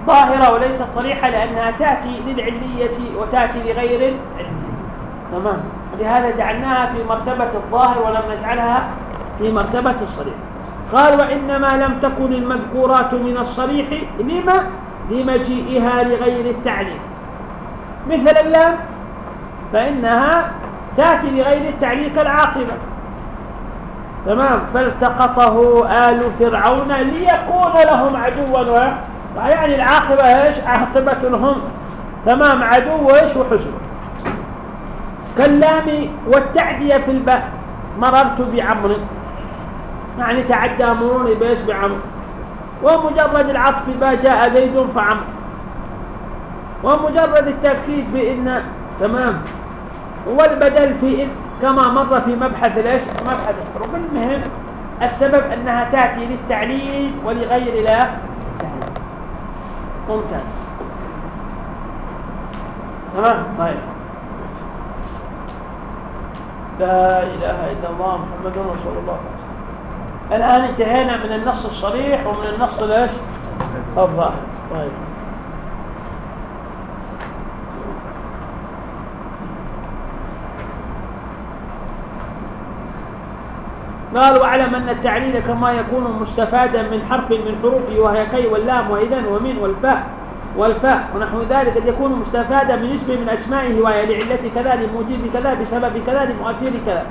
ظاهرة وليست صريحة لأنها تأتي للعلية وتأتي لغير العلية تمام. ولهذا جعلناها في مرتبة الظاهر ولم نجعلها في مرتبة الصريح. قال وإنما لم تكن المذكورات من الصريح لما؟ لمجيئها لغير التعليل مثل اللام فإنها تأتي لغير التعليل كالعاقبة تمام؟ فالتقطه آل فرعون ليكون لهم عدوا. يعني العاقبة إيش؟ عاقبة لهم تمام؟ عدو إيش؟ وحزن. كاللام والتعدية في الباء مررت بعمر. يعني تعدى مروني بإيش؟ بعمر. ومجرد العطف ما جاء زيد فعمر. ومجرد التأكيد في إن تمام. والبدل في إن كما مر في مبحث الإيش؟ مبحث الحروف. المهم السبب أنها تأتي للتعليل ولغير لا. ممتاز. تمام؟ طيب. لا إله إلا الله محمد رسول الله. صلى الله عليه وسلم الآن انتهينا من النص الصريح ومن النص الإيش؟ الظاهر. طيب. قال واعلم أن التعليل كما يكون مستفادا من حرف من حروفه وهي كي واللام واذا ومن والفاء والفاء. ونحو ذلك قد يكون مستفادا من اسم من أسمائه وهي لعلة كذا لموجب كذا بسبب كذا لمؤثر كذا.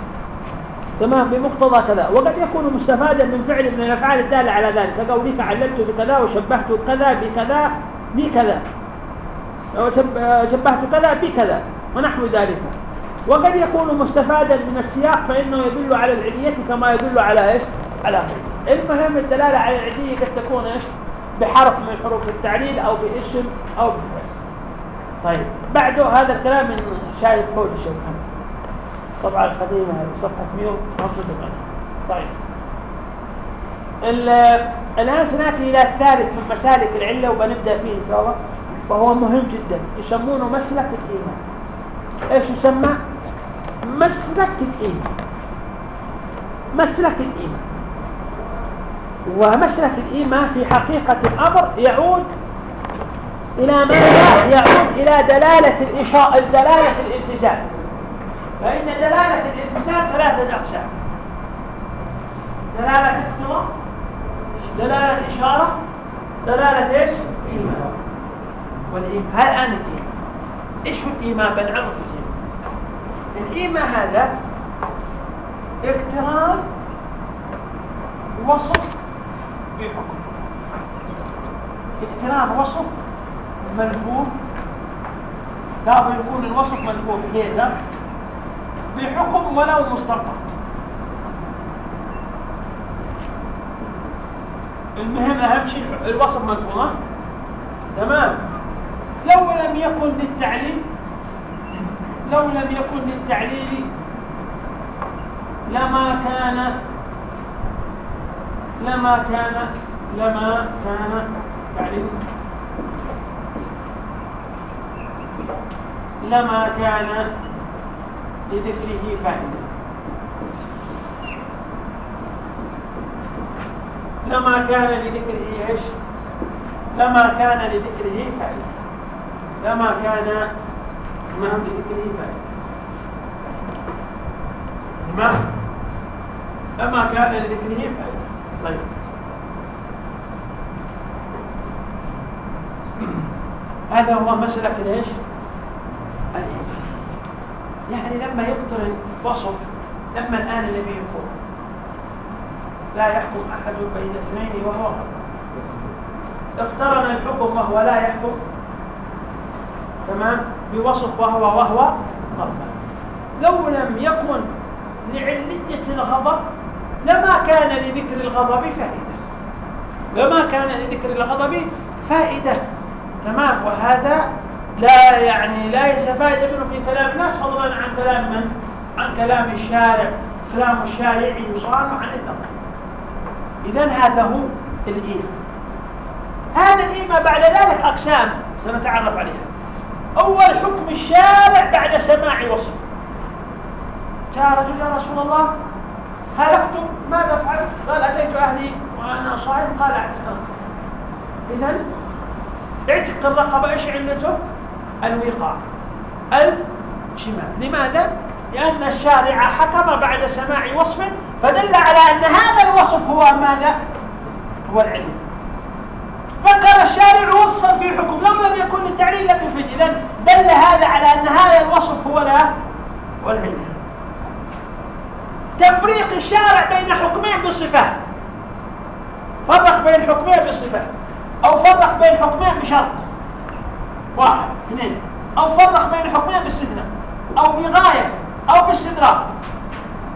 تمام؟ بمقتضى كذا. وقد يكون مستفادا من فعل من الأفعال الدالة على ذلك. كقولك عللت بكذا وشبهت كذا بكذا بكذا. شبهت كذا بكذا. ونحو ذلك. وقد يكون مستفادا من السياق فإنه يدل على العليه كما يدل على إيش؟ على غيره. المهم الدلالة على العليه قد تكون إيش؟ بحرف من حروف التعليل أو باسم أو بفعل. طيب بعده هذا الكلام من شايف حول الشيخ طبعا القديمة صفحة 185 طيب. الآن سنأتي إلى الثالث من مسالك العلة وبنبدأ فيه إن شاء الله وهو مهم جدا يسمونه مسلك الإيمان. إيش يسمى؟ مسلك الإيمان. مسلك الإيمان. ومسلك الإيمان في حقيقة الأمر يعود إلى ماذا؟ يعود إلى دلالة الإشاء دلالة الالتزام. فإن دلالة الالتزام ثلاثة أقسام. دلالة اقتضاء دلالة إشارة دلالة إيش؟ إيمان والإيمان. هل الآن الإيمان؟ إيش هو الإيمان بنعرف الإيمان الإيمان هذا؟ اقتران وصف. بالحكم اقتران وصف ملهوم لا يكون الوصف ملهوم كذا بحكم ولو مستقر. المهم أهم شيء الوصف مفهوم تمام. لو لم يكن للتعليل لو لم يكن للتعليل لما كان لما كان لما كان تعليل. لما كان لذكره فائدة لما كان لذكره إيش؟ لما كان لذكره فائدة لما كان ما لذكره فائدة ما؟ لما كان لذكره فائدة طيب. هذا هو مسلك الايش يعني لما يقترن وصف لما الآن النبي يقول لا يحكم أحد بين اثنين وهو اقترن الحكم وهو لا يحكم. تمام؟ بوصف وهو وهو غضب لو لم يكن لعلية الغضب لما كان لذكر الغضب فائدة. لما كان لذكر الغضب فائدة. تمام؟ وهذا لا يعني لا يتفايد منه في كلام الناس فضلا عن كلام من؟ عن كلام الشارع. كلام الشارع يصان عن النقل إذا هذا هو الإيمان. هذا الإيمان بعد ذلك أقسام سنتعرف عليها. أول حكم الشارع بعد سماع وصف جاء رجل يا رسول الله هلكت ماذا فعلت؟ قال أتيت أهلي وأنا صائم قال اعتق إذا اعتق الرقبة إيش علته؟ الوقاء الجماع لماذا؟ لأن الشارع حكم بعد سماع وصف فدل على أن هذا الوصف هو ماذا؟ هو العلم ذكر الشارع وصفا في حكم. لو لم يكن للتعليل لم يفيد إذا دل هذا على أن هذا الوصف هو لا هو العلم تفريق الشارع بين حكمين بالصفات فرق بين حكمين بالصفات أو فرق بين حكمين بشرط. واحد اثنين. أو فرق بين حكمين باستثناء. أو بغاية. أو باستدراك.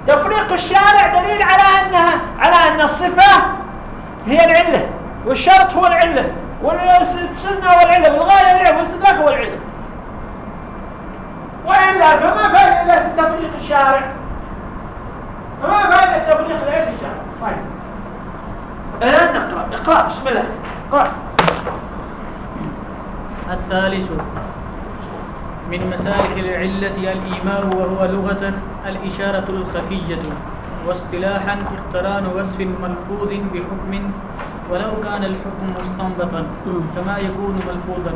تفريق الشارع دليل على أنها على أن الصفة هي العلة. والشرط هو العلة. والسنة هو العلة. والغاية العلة. والاستدراك هو العلة. وإلا فما فائدة تفريق الشارع. فما فائدة تفريق ليش الشارع؟ طيب. الآن نقرأ. اقرأ. بسم الله. اقرأ.
الثالث. من مسالك العلة الإيماء وهو لغة الإشارة الخفية. واصطلاحا اقتران وصف ملفوظ بحكم ولو كان الحكم مستنبطا كما يكون ملفوظا.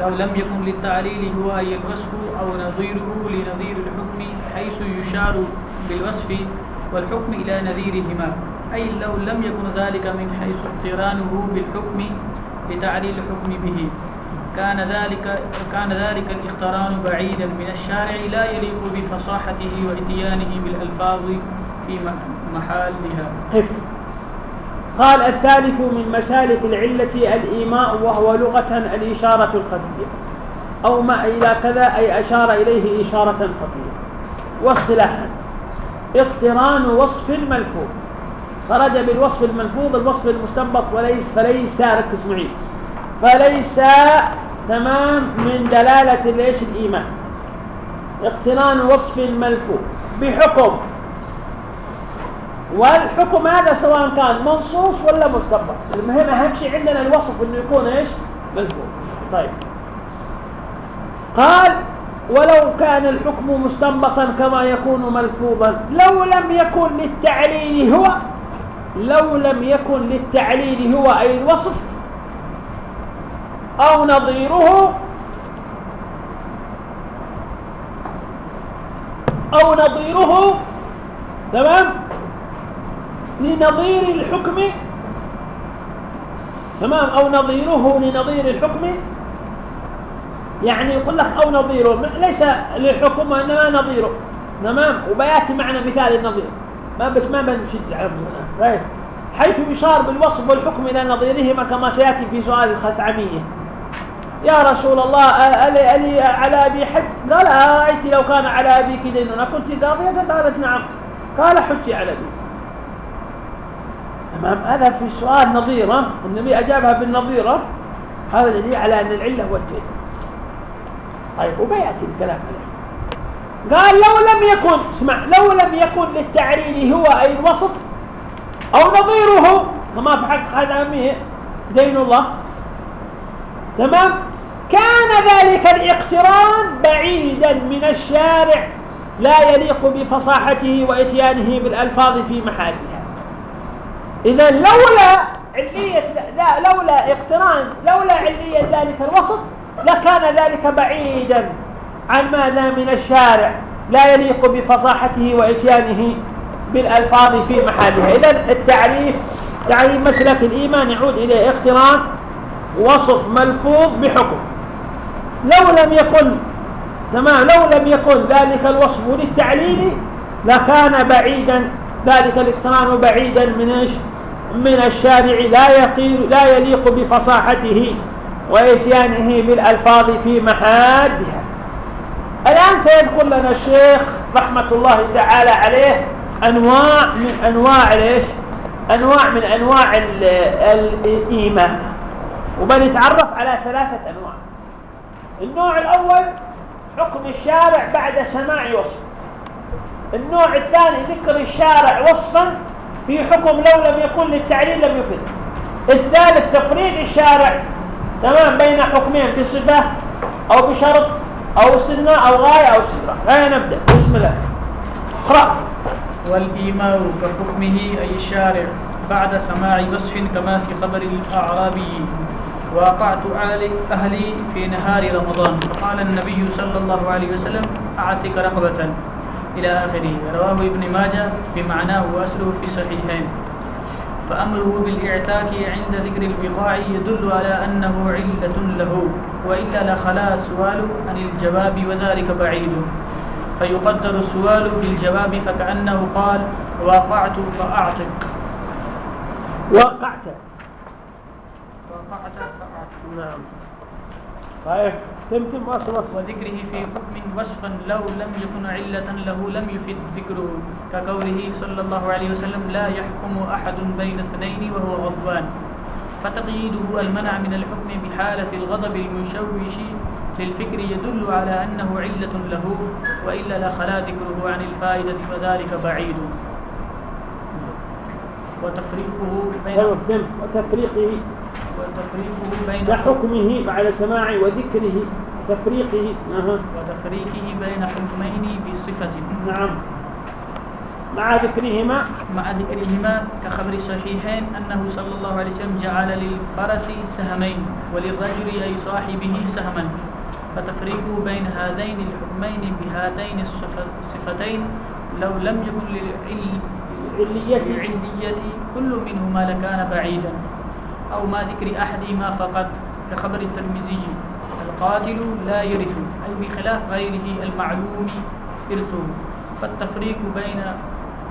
لو لم يكن للتعليل هو أي الوصف أو نظيره لنظير الحكم حيث يشار بالوصف والحكم إلى نظيرهما. أي لو لم يكن ذلك من حيث اقترانه بالحكم لتعليل الحكم به. كان ذلك كان ذلك الاقتران بعيدا من الشارع لا يليق بفصاحته واتيانه بالألفاظ في محلها.
قال الثالث من مسالك العلة الإيماء وهو لغة الإشارة الخفية. أو ما إلى كذا أي أشار إليه إشارة خفية. واصطلاحا. اقتران وصف الملفوظ. خرج بالوصف الملفوظ الوصف المستنبط وليس فليس ركز معي. فليس تمام من دلالة ليش الإيمان؟ اقتران وصف ملفوظ بحكم والحكم هذا سواء كان منصوص ولا مستنبط. المهم أهم شيء عندنا الوصف إنه يكون إيش؟ ملفوظ طيب. قال ولو كان الحكم مستنبطا كما يكون ملفوظا لو لم يكن للتعليل هو لو لم يكن للتعليل هو أي الوصف أو نظيره أو نظيره تمام؟ لنظير الحكم. تمام؟ أو نظيره لنظير الحكم. يعني يقول لك أو نظيره. ليس للحكم وإنما نظيره. تمام؟ وبيأتي معنا مثال النظير. ما بس ما بنشد على طيب. حيث يشار بالوصف والحكم إلى نظيرهما كما سيأتي في سؤال الخثعمية يا رسول الله ألي, ألي على أبي حج؟ قال أرأيت لو كان على أبيك دين كنت قاضية قالت نعم. قال حجي على أبي. تمام؟ هذا في السؤال نظيرة النبي أجابها بالنظيرة هذا دليل على أن العلة هو الدين طيب وبيأتي الكلام عليه؟ قال لو لم يكن اسمع لو لم يكن للتعريل هو أي الوصف أو نظيره كما في حق هذا دين الله. تمام؟ كان ذلك الاقتران بعيدا من الشارع لا يليق بفصاحته وإتيانه بالألفاظ في محلها إذا لولا علية لا لولا اقتران لولا علية ذلك الوصف لكان ذلك بعيدا عن ماذا من الشارع لا يليق بفصاحته وإتيانه بالألفاظ في محلها. اذا التعريف تعريف مسلك الإيمان يعود إلى اقتران وصف ملفوظ بحكم. لو لم يكن تمام لو لم يكن ذلك الوصف للتعليل لكان بعيدا ذلك الاقتران بعيدا من إيش؟ من الشارع لا يقيل لا يليق بفصاحته وإتيانه بالالفاظ في محادها. الآن سيذكر لنا الشيخ رحمة الله تعالى عليه أنواع من أنواع إيش؟ أنواع من أنواع الإيمان. وبنتعرف على ثلاثة أنواع. النوع الأول حكم الشارع بعد سماع وصف. النوع الثاني ذكر الشارع وصفا في حكم لو لم يكن للتعليل لم يفد. الثالث تفريق الشارع تمام بين حكمين بصفة أو بشرط أو سنة أو غاية أو سدرة. هيا نبدأ. بسم الله. اقرأ.
والإيماء كحكمه أي الشارع بعد سماع وصف كما في خبر الأعرابي. وقعت أهلي في نهار رمضان. فقال النبي صلى الله عليه وسلم أعتك رقبة. إلى آخره. رواه ابن ماجه بمعناه وأصله في صحيحين. فأمره بالإعتاك عند ذكر البقاع يدل على أنه علة له وإلا لخلا السؤال عن الجواب وذلك بعيد. فيقدر السؤال في الجواب فكأنه قال وقعت فأعتق
وقعت
وقعت فأعتق
نعم. طيب. تمتم وصف.
وذكره في حكم وصفا لو لم يكن علة له لم يفد ذكره. كقوله صلى الله عليه وسلم لا يحكم أحد بين اثنين وهو غضبان. فتقييده المنع من الحكم بحالة الغضب المشوش للفكر يدل على أنه علة له وإلا لخلا ذكره عن الفائدة وذلك بعيد. وتفريقه بين
وتفريقه
وتفريقه بين
حكمه بعد سماع وذكره تفريقه
أه. وتفريقه بين حكمين بصفة.
نعم. مع ذكرهما.
مع ذكرهما كخبر الصحيحين أنه صلى الله عليه وسلم جعل للفرس سهمين وللرجل أي صاحبه سهما. فتفريقه بين هذين الحكمين بهاتين الصفتين لو لم يكن للعلية كل منهما لكان بعيدا. أو ما ذكر أحدهما فقط كخبر الترمذي. القاتل لا يرث أي بخلاف غيره المعلوم إرثه. فالتفريق بين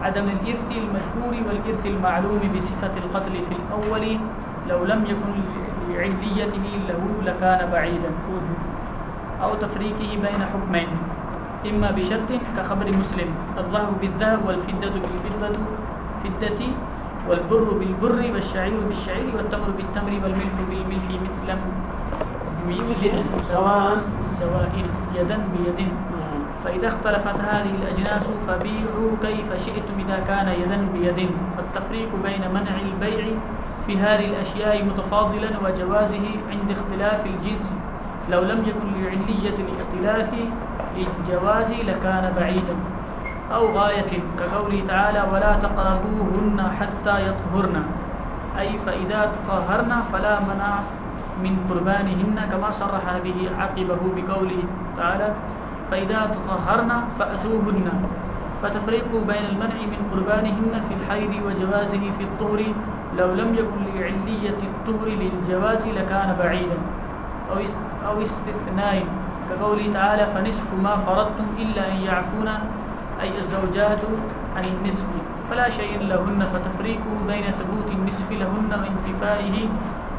عدم الإرث المذكور والإرث المعلوم بصفة القتل في الأول لو لم يكن لعليته له لكان بعيدا. أو تفريقه بين حكمين إما بشرط كخبر مسلم الظهر بالذهب والفدة بالفدة فدة والبر بالبر والشعير بالشعير والتمر بالتمر والملح بالملح مثلا
مثل سواء
سواء يدا بيد. فإذا اختلفت هذه الأجناس فبيعوا كيف شئتم إذا كان يدا بيد. فالتفريق بين منع البيع في هذه الأشياء متفاضلا وجوازه عند اختلاف الجنس. لو لم يكن لعلية الاختلاف للجواز لكان بعيدا. أو غاية كقوله تعالى ولا تقربوهن حتى يطهرن. أي فإذا تطهرن فلا منع من قربانهن كما صرح به عقبه بقوله تعالى فإذا تطهرن فأتوهن. فتفريق بين المنع من قربانهن في الحيض وجوازه في الطهر. لو لم يكن لعلية الطهر للجواز لكان بعيدا. أو استثناء. كقوله تعالى فنصف ما فرضتم إلا أن يعفون أي الزوجات عن النصف فلا شيء لهن فتفريقه بين ثبوت النصف لهن وانتفائه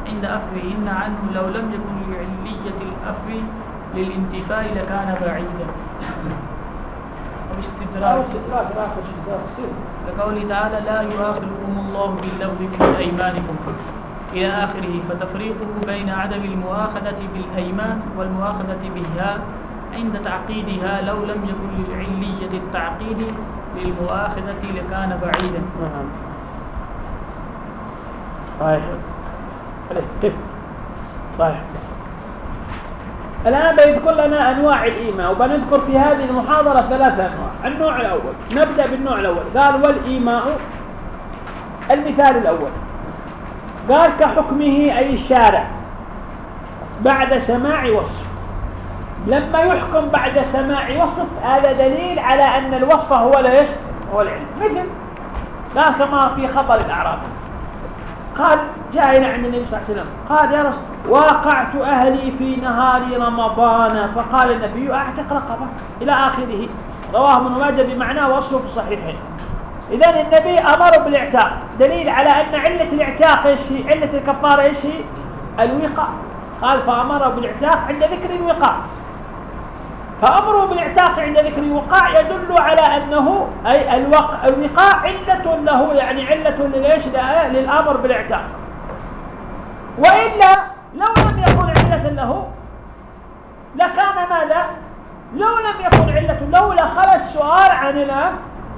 عند أفوهن عنه. لو لم يكن لعلية الأفو للانتفاء لكان بعيدا. أو استدراك كقوله تعالى لا يؤاخذكم الله باللغو في أيمانكم. إلى آخره فتفريقه بين عدم المؤاخذة بالأيمان والمؤاخذة بها عند تعقيدها لو لم يكن للعلية التعقيد للمؤاخذة لكان بعيدا.
نعم. طيب. قف طيب. الآن بيذكر لنا أنواع الإيماء وبنذكر في هذه المحاضرة ثلاثة أنواع. النوع الأول نبدأ بالنوع الأول. قال والإيماء. المثال الأول. قال كحكمه أي الشارع بعد سماع وصف. لما يحكم بعد سماع وصف هذا دليل على أن الوصف هو ليش هو العلم. مثل قال كما في خبر الأعراب. قال جاء إلى عند النبي صلى الله عليه وسلم قال يا رسول واقعت أهلي في نهار رمضان. فقال النبي أعتق رقبة إلى آخره. رواه ابن ماجه بمعناه وصله في الصحيحين إذا النبي أمر بالإعتاق. دليل على أن علة الإعتاق إيش هي؟ علة الكفارة إيش هي؟ الوقاء. قال فأمر بالإعتاق عند ذكر الوقاء. فأمره بالإعتاق عند ذكر الوقاع يدل على أنه أي الوق... الوقاع علة له يعني علة للإيش للأمر بالإعتاق. وإلا لو لم يكن علة له لكان ماذا؟ لو لم يكن علة لولا خلى السؤال عن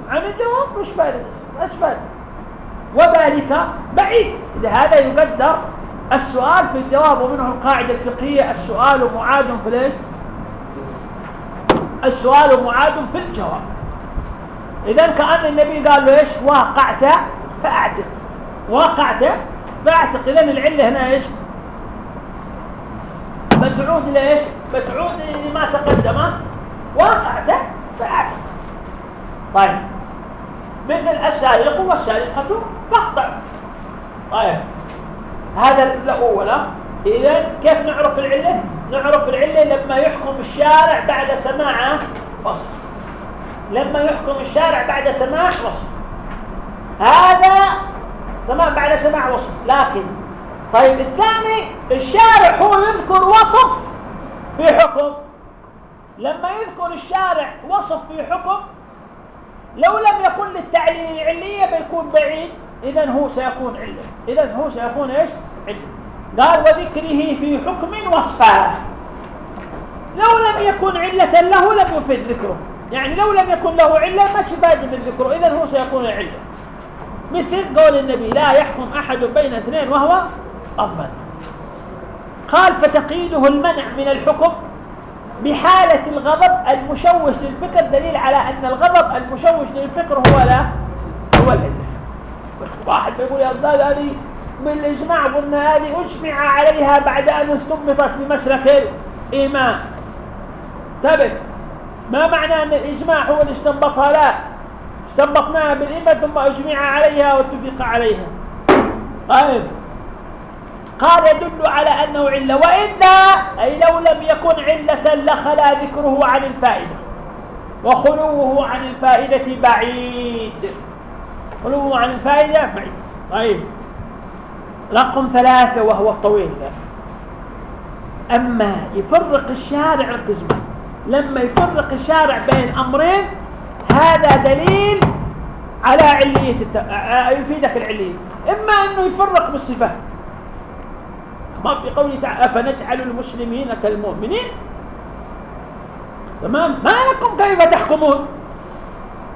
عن الجواب. مش بارد مش بارد وذلك بعيد. لهذا يقدر السؤال في الجواب ومنه القاعدة الفقهية السؤال معاد في ليش؟ السؤال معاد في الجواب. إذا كأن النبي قال له إيش؟ واقعت فأعتق. واقعت فأعتق. إذا العلة هنا إيش؟ بتعود لإيش بتعود لما تقدم. واقعت فأعتق. طيب. مثل السارق والسارقة تقطع طيب. هذا الأول. إذا كيف نعرف العلة؟ نعرف العلة لما يحكم الشارع بعد سماع وصف. لما يحكم الشارع بعد سماع وصف. هذا تمام بعد سماع وصف. لكن طيب الثاني الشارع هو يذكر وصف في حكم. لما يذكر الشارع وصف في حكم لو لم يكن للتعليل العلية بيكون بعيد. إذا هو سيكون علة. إذا هو سيكون إيش؟ علة. قال وذكره في حكم وصفا لو لم يكن علة له لم يفيد ذكره. يعني لو لم يكن له علة ما فائدة من ذكره. إذا هو سيكون علة. مثل قول النبي لا يحكم أحد بين اثنين وهو أفضل. قال فتقييده المنع من الحكم بحالة الغضب المشوش للفكر. دليل على أن الغضب المشوش للفكر هو لا هو العلة. واحد بيقول يا أستاذ هذه بالإجماع قلنا هذه أجمع عليها بعد أن استنبطت بمسلك الإيمان تبت. ما معنى أن الإجماع هو اللي استنبطها؟ لا. استنبطناها بالإيمان ثم أجمع عليها واتفق عليها. طيب. قال يدل على أنه علة. وإلا أي لو لم يكن علة لخلا ذكره عن الفائدة. وخلوه عن الفائدة بعيد. خلوه عن الفائدة بعيد. طيب. رقم ثلاثة وهو الطويل أما يفرق الشارع القسمين لما يفرق الشارع بين أمرين هذا دليل على علية الت... يفيدك العلية. إما أنه يفرق بالصفات ما في قوله تعالى أفنجعل المسلمين كالمؤمنين؟ تمام؟ ما لكم كيف تحكمون؟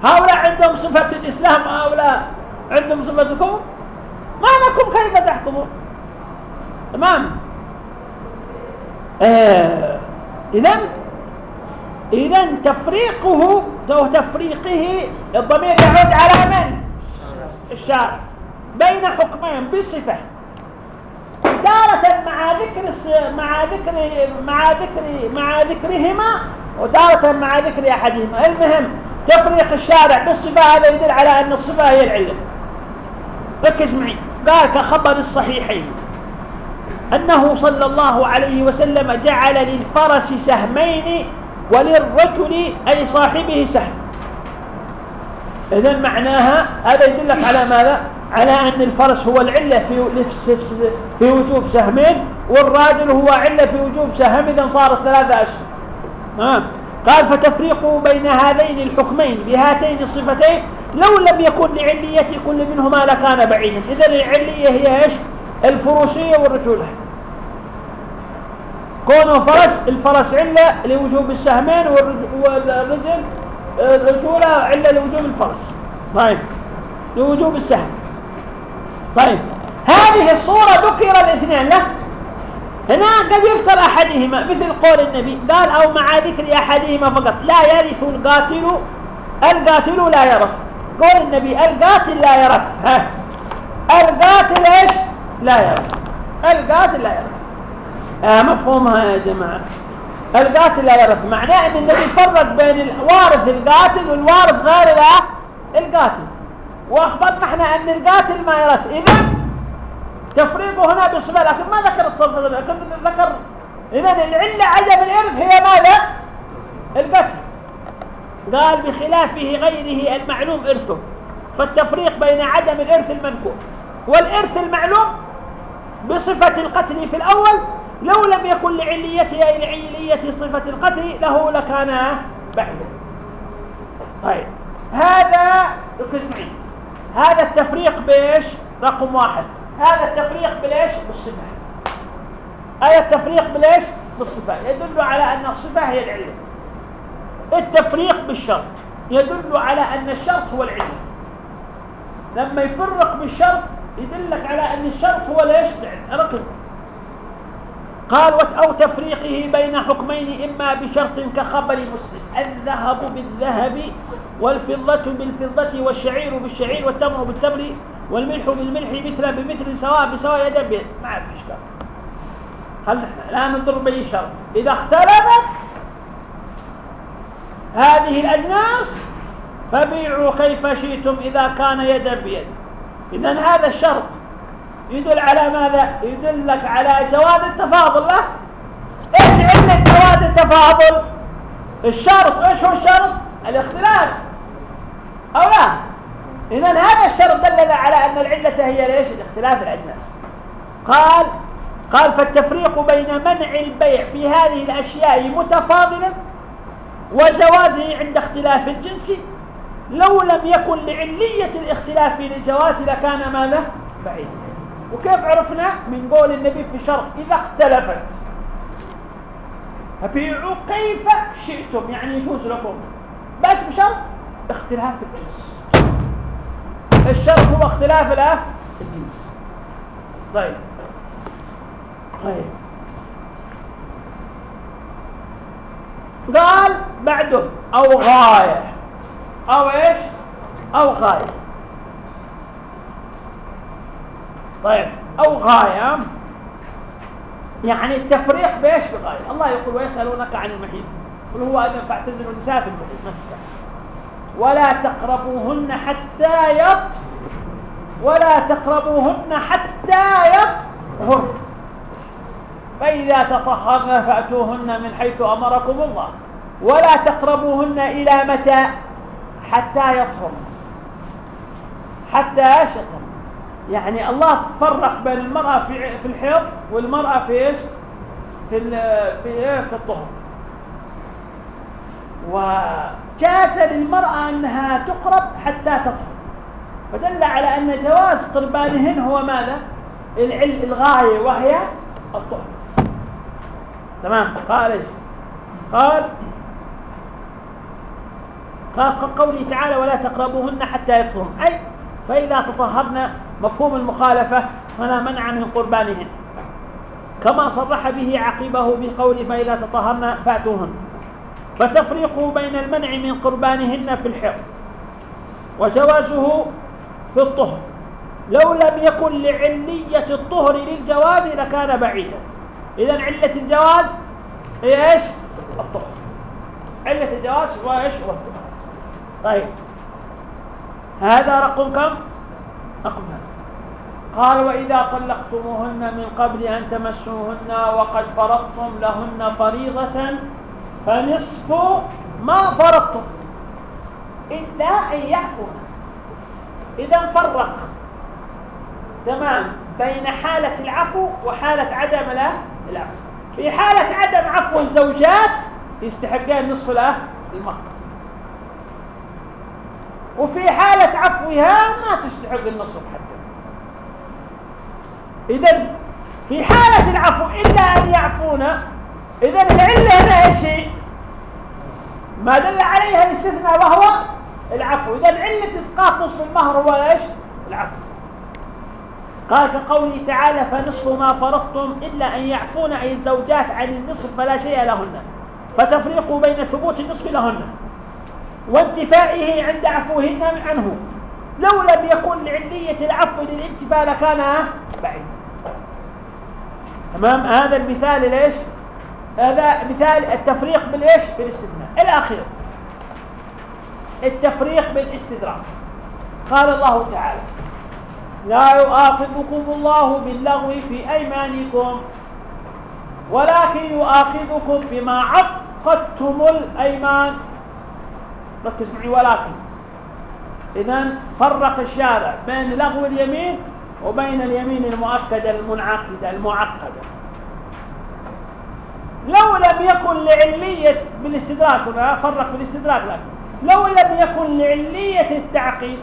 هؤلاء عندهم صفة الإسلام هؤلاء عندهم صفة الكفر؟ ما لكم كيف تحكمون؟ تمام؟ آه إذا إذا تفريقه أو تفريقه الضمير يعود على من؟ الشارع. بين حكمين بصفة. تارة مع ذكر مع ذكر مع ذكر مع ذكرهما وتارة مع ذكر أحدهما. المهم تفريق الشارع بالصفة هذا يدل على أن الصفة هي العلة ركز معي. قال كخبر الصحيحين أنه صلى الله عليه وسلم جعل للفرس سهمين وللرجل أي صاحبه سهم إذا معناها هذا يدلك على ماذا؟ على أن الفرس هو العلة في في وجوب سهمين والراجل هو علة في وجوب سهم إذا صارت ثلاثة أسهم آه. قال فتفريق بين هذين الحكمين بهاتين الصفتين لو لم يكن لعلية كل منهما لكان بعيدا. إذا العلية هي إيش؟ الفروسية والرجولة. كونه فرس الفرس علة لوجوب السهمين والرجل الرجولة علة لوجوب الفرس. طيب. لوجوب السهم. طيب. هذه الصورة ذكر الاثنين له هنا قد يذكر أحدهما مثل قول النبي قال أو مع ذكر أحدهما فقط لا يرث القاتل القاتل لا يرث. قول النبي القاتل لا يرث. ها. القاتل إيش؟ لا يرث. القاتل لا يرث. آه مفهومها يا جماعة. القاتل لا يرث. معناه إن النبي فرق بين الوارث القاتل والوارث غير القاتل. وأخبرنا إحنا إن القاتل ما يرث. اذا تفريقه هنا بصفه لكن ما ذكر الصفه لكن ذكر اذا العله عدم الإرث هي ماذا؟ القتل. قال بخلافه غيره المعلوم إرثه. فالتفريق بين عدم الإرث المذكور والإرث المعلوم بصفة القتل في الأول. لو لم يكن لعليته أي لعليه صفة القتل له لكان بعده طيب. هذا معي هذا التفريق بإيش؟ رقم واحد. هذا التفريق بالايش بالصفه هذا التفريق بالايش بالصفه يدل على أن الصفه هي العله التفريق بالشرط. يدل على أن الشرط هو العلة لما يفرق بالشرط يدلك على أن الشرط هو ليش؟ رقم. قال أو تفريقه بين حكمين إما بشرط كخبر مسلم الذهب بالذهب والفضة بالفضة والشعير بالشعير والتمر بالتمر والملح بالملح مثلا بمثل سواء بسواء يدا بيد ما في اشكال هل لا نضر بأي شرط؟ إذا اختلفت هذه الأجناس فبيعوا كيف شئتم إذا كان يدا بيد. اذا هذا الشرط يدل على ماذا؟ يدلك على جواز التفاضل له. إيش علة جواز التفاضل؟ الشرط إيش هو الشرط؟ الاختلاف. أو لا؟ إذا هذا الشرط دلل على أن العلة هي ليش؟ الاختلاف الأجناس. قال قال فالتفريق بين منع البيع في هذه الأشياء متفاضلا وجوازه عند اختلاف الجنس. لو لم يكن لعلية الاختلاف للجواز لكان ماذا؟ بعيد. وكيف عرفنا؟ من قول النبي في الشرط إذا اختلفت. فبيعوا كيف شئتم يعني يجوز لكم. بس بشرط اختلاف الجنس. الشرط هو اختلاف الجنس. طيب. طيب. قال بعده أو غاية. أو إيش؟ أو غاية. طيب أو غاية. يعني التفريق بإيش بغايه الله يقول ويسألونك عن المحيط. قل هو اذن فاعتزلوا النساء في المحيط نفسك ولا تقربوهن حتى يط ولا تقربوهن حتى يطهر. فإذا تطهرن فأتوهن من حيث أمركم الله. ولا تقربوهن إلى متى؟ حتى يطهر حتى يشطر يعني الله فرق بين المرأة في في الحيض والمرأة في إيش؟ في في إيه في الطهر وجاز للمرأة أنها تقرب حتى تطهر فدل على أن جواز قربانهن هو ماذا؟ العل الغاية وهي الطهر تمام قال إيش؟ قال قال قوله تعالى ولا تقربوهن حتى يطهرن أي فإذا تطهرن مفهوم المخالفة فلا منع من قربانهن كما صرح به عقبه بقول فإذا تطهرن فأتوهن. فتفريق بين المنع من قربانهن في الحر وجوازه في الطهر. لو لم يكن لعلية الطهر للجواز لكان بعيدا. إذا علة الجواز هي إيش؟ الطهر. علة الجواز هو إيش؟ هو الطهر طيب. هذا رقم كم؟ رقم قال وإذا طلقتموهن من قبل أن تمسوهن وقد فرضتم لهن فريضة فنصف ما فرضتم. إلا أن يعفون إذا فرق. تمام. بين حالة العفو وحالة عدم العفو. في حالة عدم عفو الزوجات يستحقان نصف المهر وفي حالة عفوها ما تستحق النصف حتى. إذا في حالة العفو إلا أن يعفون إذا العلة هنا إيش ما دل عليها الاستثناء وهو العفو. إذا علة إسقاط نصف المهر هو إيش؟ العفو. قال كقوله تعالى فنصف ما فرضتم إلا أن يعفون أي الزوجات عن النصف فلا شيء لهن فتفريق بين ثبوت النصف لهن وانتفائه عند عفوهن عنه. لو لم يكن لعلية العفو للانتفاء لكان بعيد. تمام؟ هذا المثال ليش؟ هذا مثال التفريق بالإيش؟ بالاستثناء الأخير. التفريق بالاستدراك. قال الله تعالى لا يؤاخذكم الله باللغو في أيمانكم ولكن يؤاخذكم بما عقدتم الأيمان. ركز معي ولكن. اذا فرق الشارع بين لغو اليمين وبين اليمين المؤكده المنعقده المعقده لو لم يكن لعلية بالاستدراك فرق بالاستدراك لكن لو لم يكن لعلية التعقيد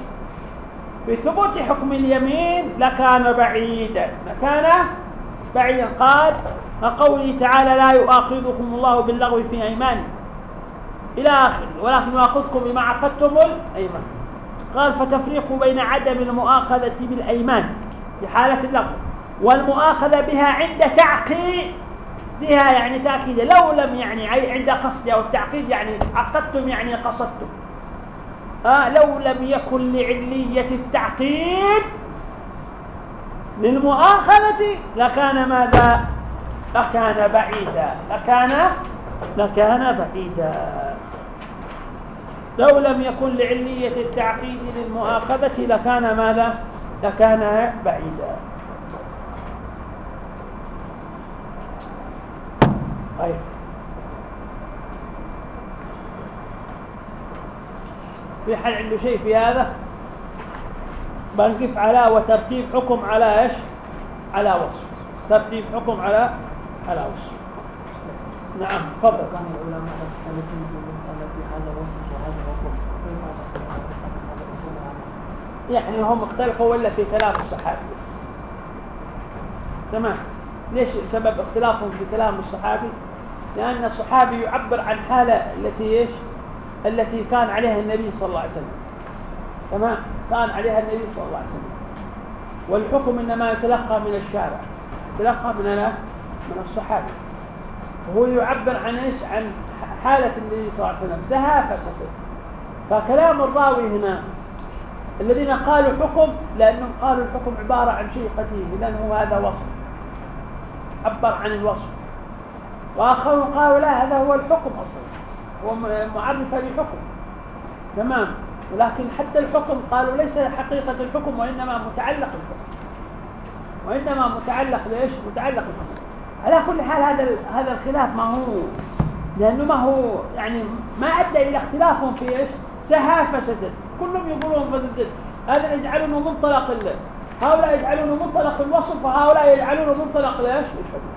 في ثبوت حكم اليمين لكان بعيدا. لكان بعيدا. قال كقوله تعالى لا يؤاخذكم الله باللغو في أيمانكم. إلى آخره. ولكن يؤاخذكم بما عقدتم الأيمان. قال فتفريق بين عدم المؤاخذة بالأيمان. في حالة اللغو. والمؤاخذة بها عند تعقيدها يعني تأكيد. لو لم يعني عند قصد أو التعقيد يعني عقدتم يعني قصدتم. آه لو لم يكن لعلية التعقيد للمؤاخذة لكان ماذا؟ لكان بعيدا. لكان لكان بعيدا. لو لم يكن لعلية التعقيد للمؤاخذة لكان ماذا؟ لكان بعيدا. طيب. في حد عنده شيء في هذا؟ بنقف على وترتيب حكم على إيش؟ على وصف. ترتيب حكم على على وصف. نعم تفضل
كان العلماء يختلفون في مسألة هذا وصف وهذا حكم
يعني هم اختلفوا ولا في كلام الصحابي بس. تمام؟ ليش سبب اختلافهم في كلام الصحابي؟ لأن الصحابي يعبر عن حالة التي إيش؟ التي كان عليها النبي صلى الله عليه وسلم. تمام؟ كان عليها النبي صلى الله عليه وسلم. والحكم إنما يتلقى من الشارع. يتلقى من من الصحابة وهو يعبر عن إيش؟ عن حالة النبي صلى الله عليه وسلم. سهافة فكلام الراوي هنا الذين قالوا حكم لأنهم قالوا الحكم عبارة عن شيء قديم إذن هو هذا وصف. عبر عن الوصف. وآخرون قالوا لا هذا هو الحكم أصلا. هو معرفة لحكم. تمام. ولكن حتى الحكم قالوا ليس حقيقة الحكم وإنما متعلق الحكم. وإنما متعلق ليش؟ متعلق الحكم. على كل حال هذا هذا الخلاف ما هو؟ لأنه ما هو يعني ما أدى إلى اختلافهم في إيش؟ سهافة سدد كلهم يقولون فسدد هذا يجعلونه منطلق الله. هؤلاء يجعلونه منطلق الوصف وهؤلاء يجعلونه منطلق ليش؟ الحكم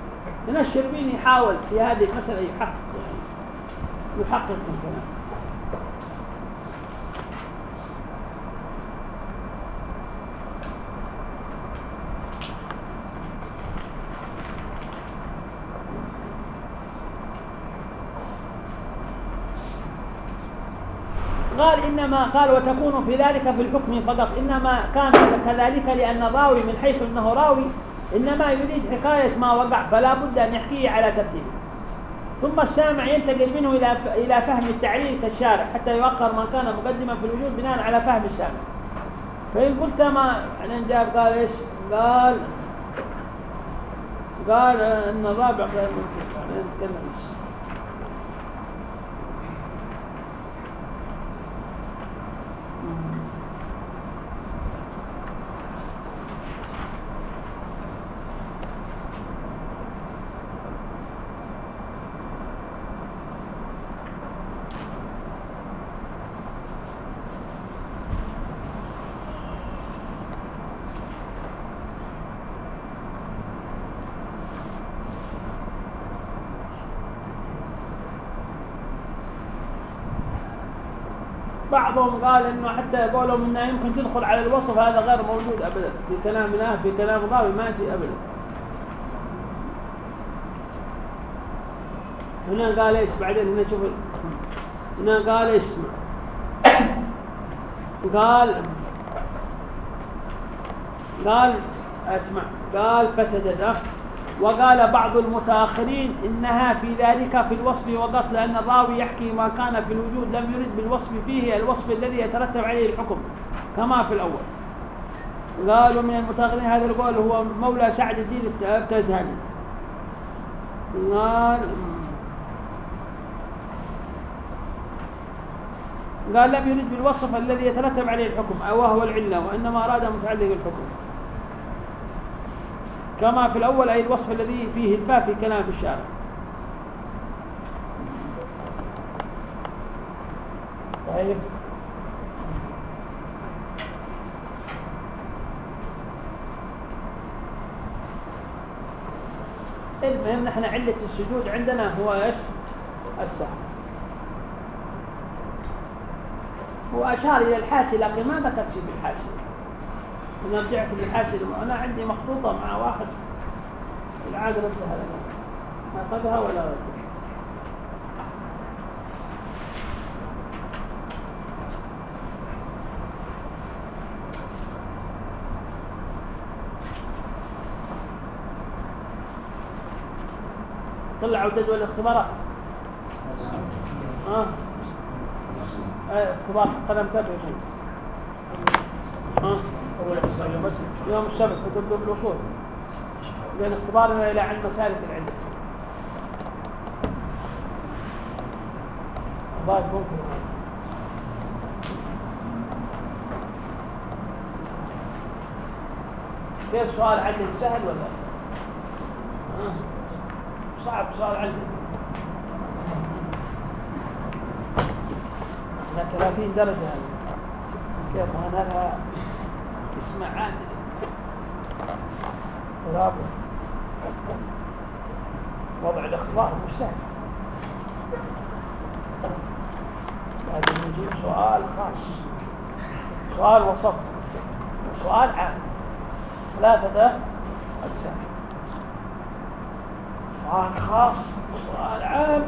لأن الشربيني يحاول في هذه المسألة يحقق. يحقق. الكلام قال إنما قال وتكون في ذلك في الحكم فقط. إنما كان كذلك لأن الراوي من حيث أنه راوي إنما يريد حكاية ما وقع فلا بد أن يحكيه على ترتيبه ثم السامع ينتقل منه إلى إلى فهم التعليل كالشارع حتى يوقر من كان مقدما في الوجود بناء على فهم السامع. فإن قلت ما يعني جاب قال إيش؟ قال قال أن الرابع قال نتكلم بعضهم قال إنه حتى قولهم إنه يمكن تدخل على الوصف هذا غير موجود ابدا. في كلامنا في كلام الراوي ما يأتي ابدا. هنا قال إيش؟ بعدين هنا شوف. هنا قال إيش؟ اسمع قال قال أسمع قال فسجد وقال بعض المتأخرين إنها في ذلك في الوصف وقط لأن الراوي يحكي ما كان في الوجود لم يرد بالوصف فيه الوصف الذي يترتب عليه الحكم كما في الأول. قالوا من المتأخرين هذا القول هو مولى سعد الدين التزهري. قال قال لم يرد بالوصف الذي يترتب عليه الحكم وهو العلة وإنما أراد متعلق الحكم. كما في الأول أي الوصف الذي فيه الفاء في كلام الشارع طيب. المهم نحن علة السجود عندنا هو إيش؟ السهو هو أشار إلى الحاشية لكن ما ذكر شيء بالحاشية ونرجعكم للحاشية أنا عندي مخطوطه مع واحد. العاد ردها لنا اخذها ولا ردها طلعوا جدول الاختبارات. ها؟ آه. اختبار قلم تبعي ها؟
حصة يوم السبت
وتبدو بالوصول لأن اختبارنا إلى علم مسالك العلم بعد ممكن كيف سؤال علم سهل ولا؟ صعب سؤال علم لا 30 درجة. هذه كيف؟ أنا لها اسمع عادل رابع. وضع الاختبار مش سهل. لازم نجيب سؤال خاص. سؤال وسط. وسؤال عام. ثلاثة أقسام سؤال خاص وسؤال عام.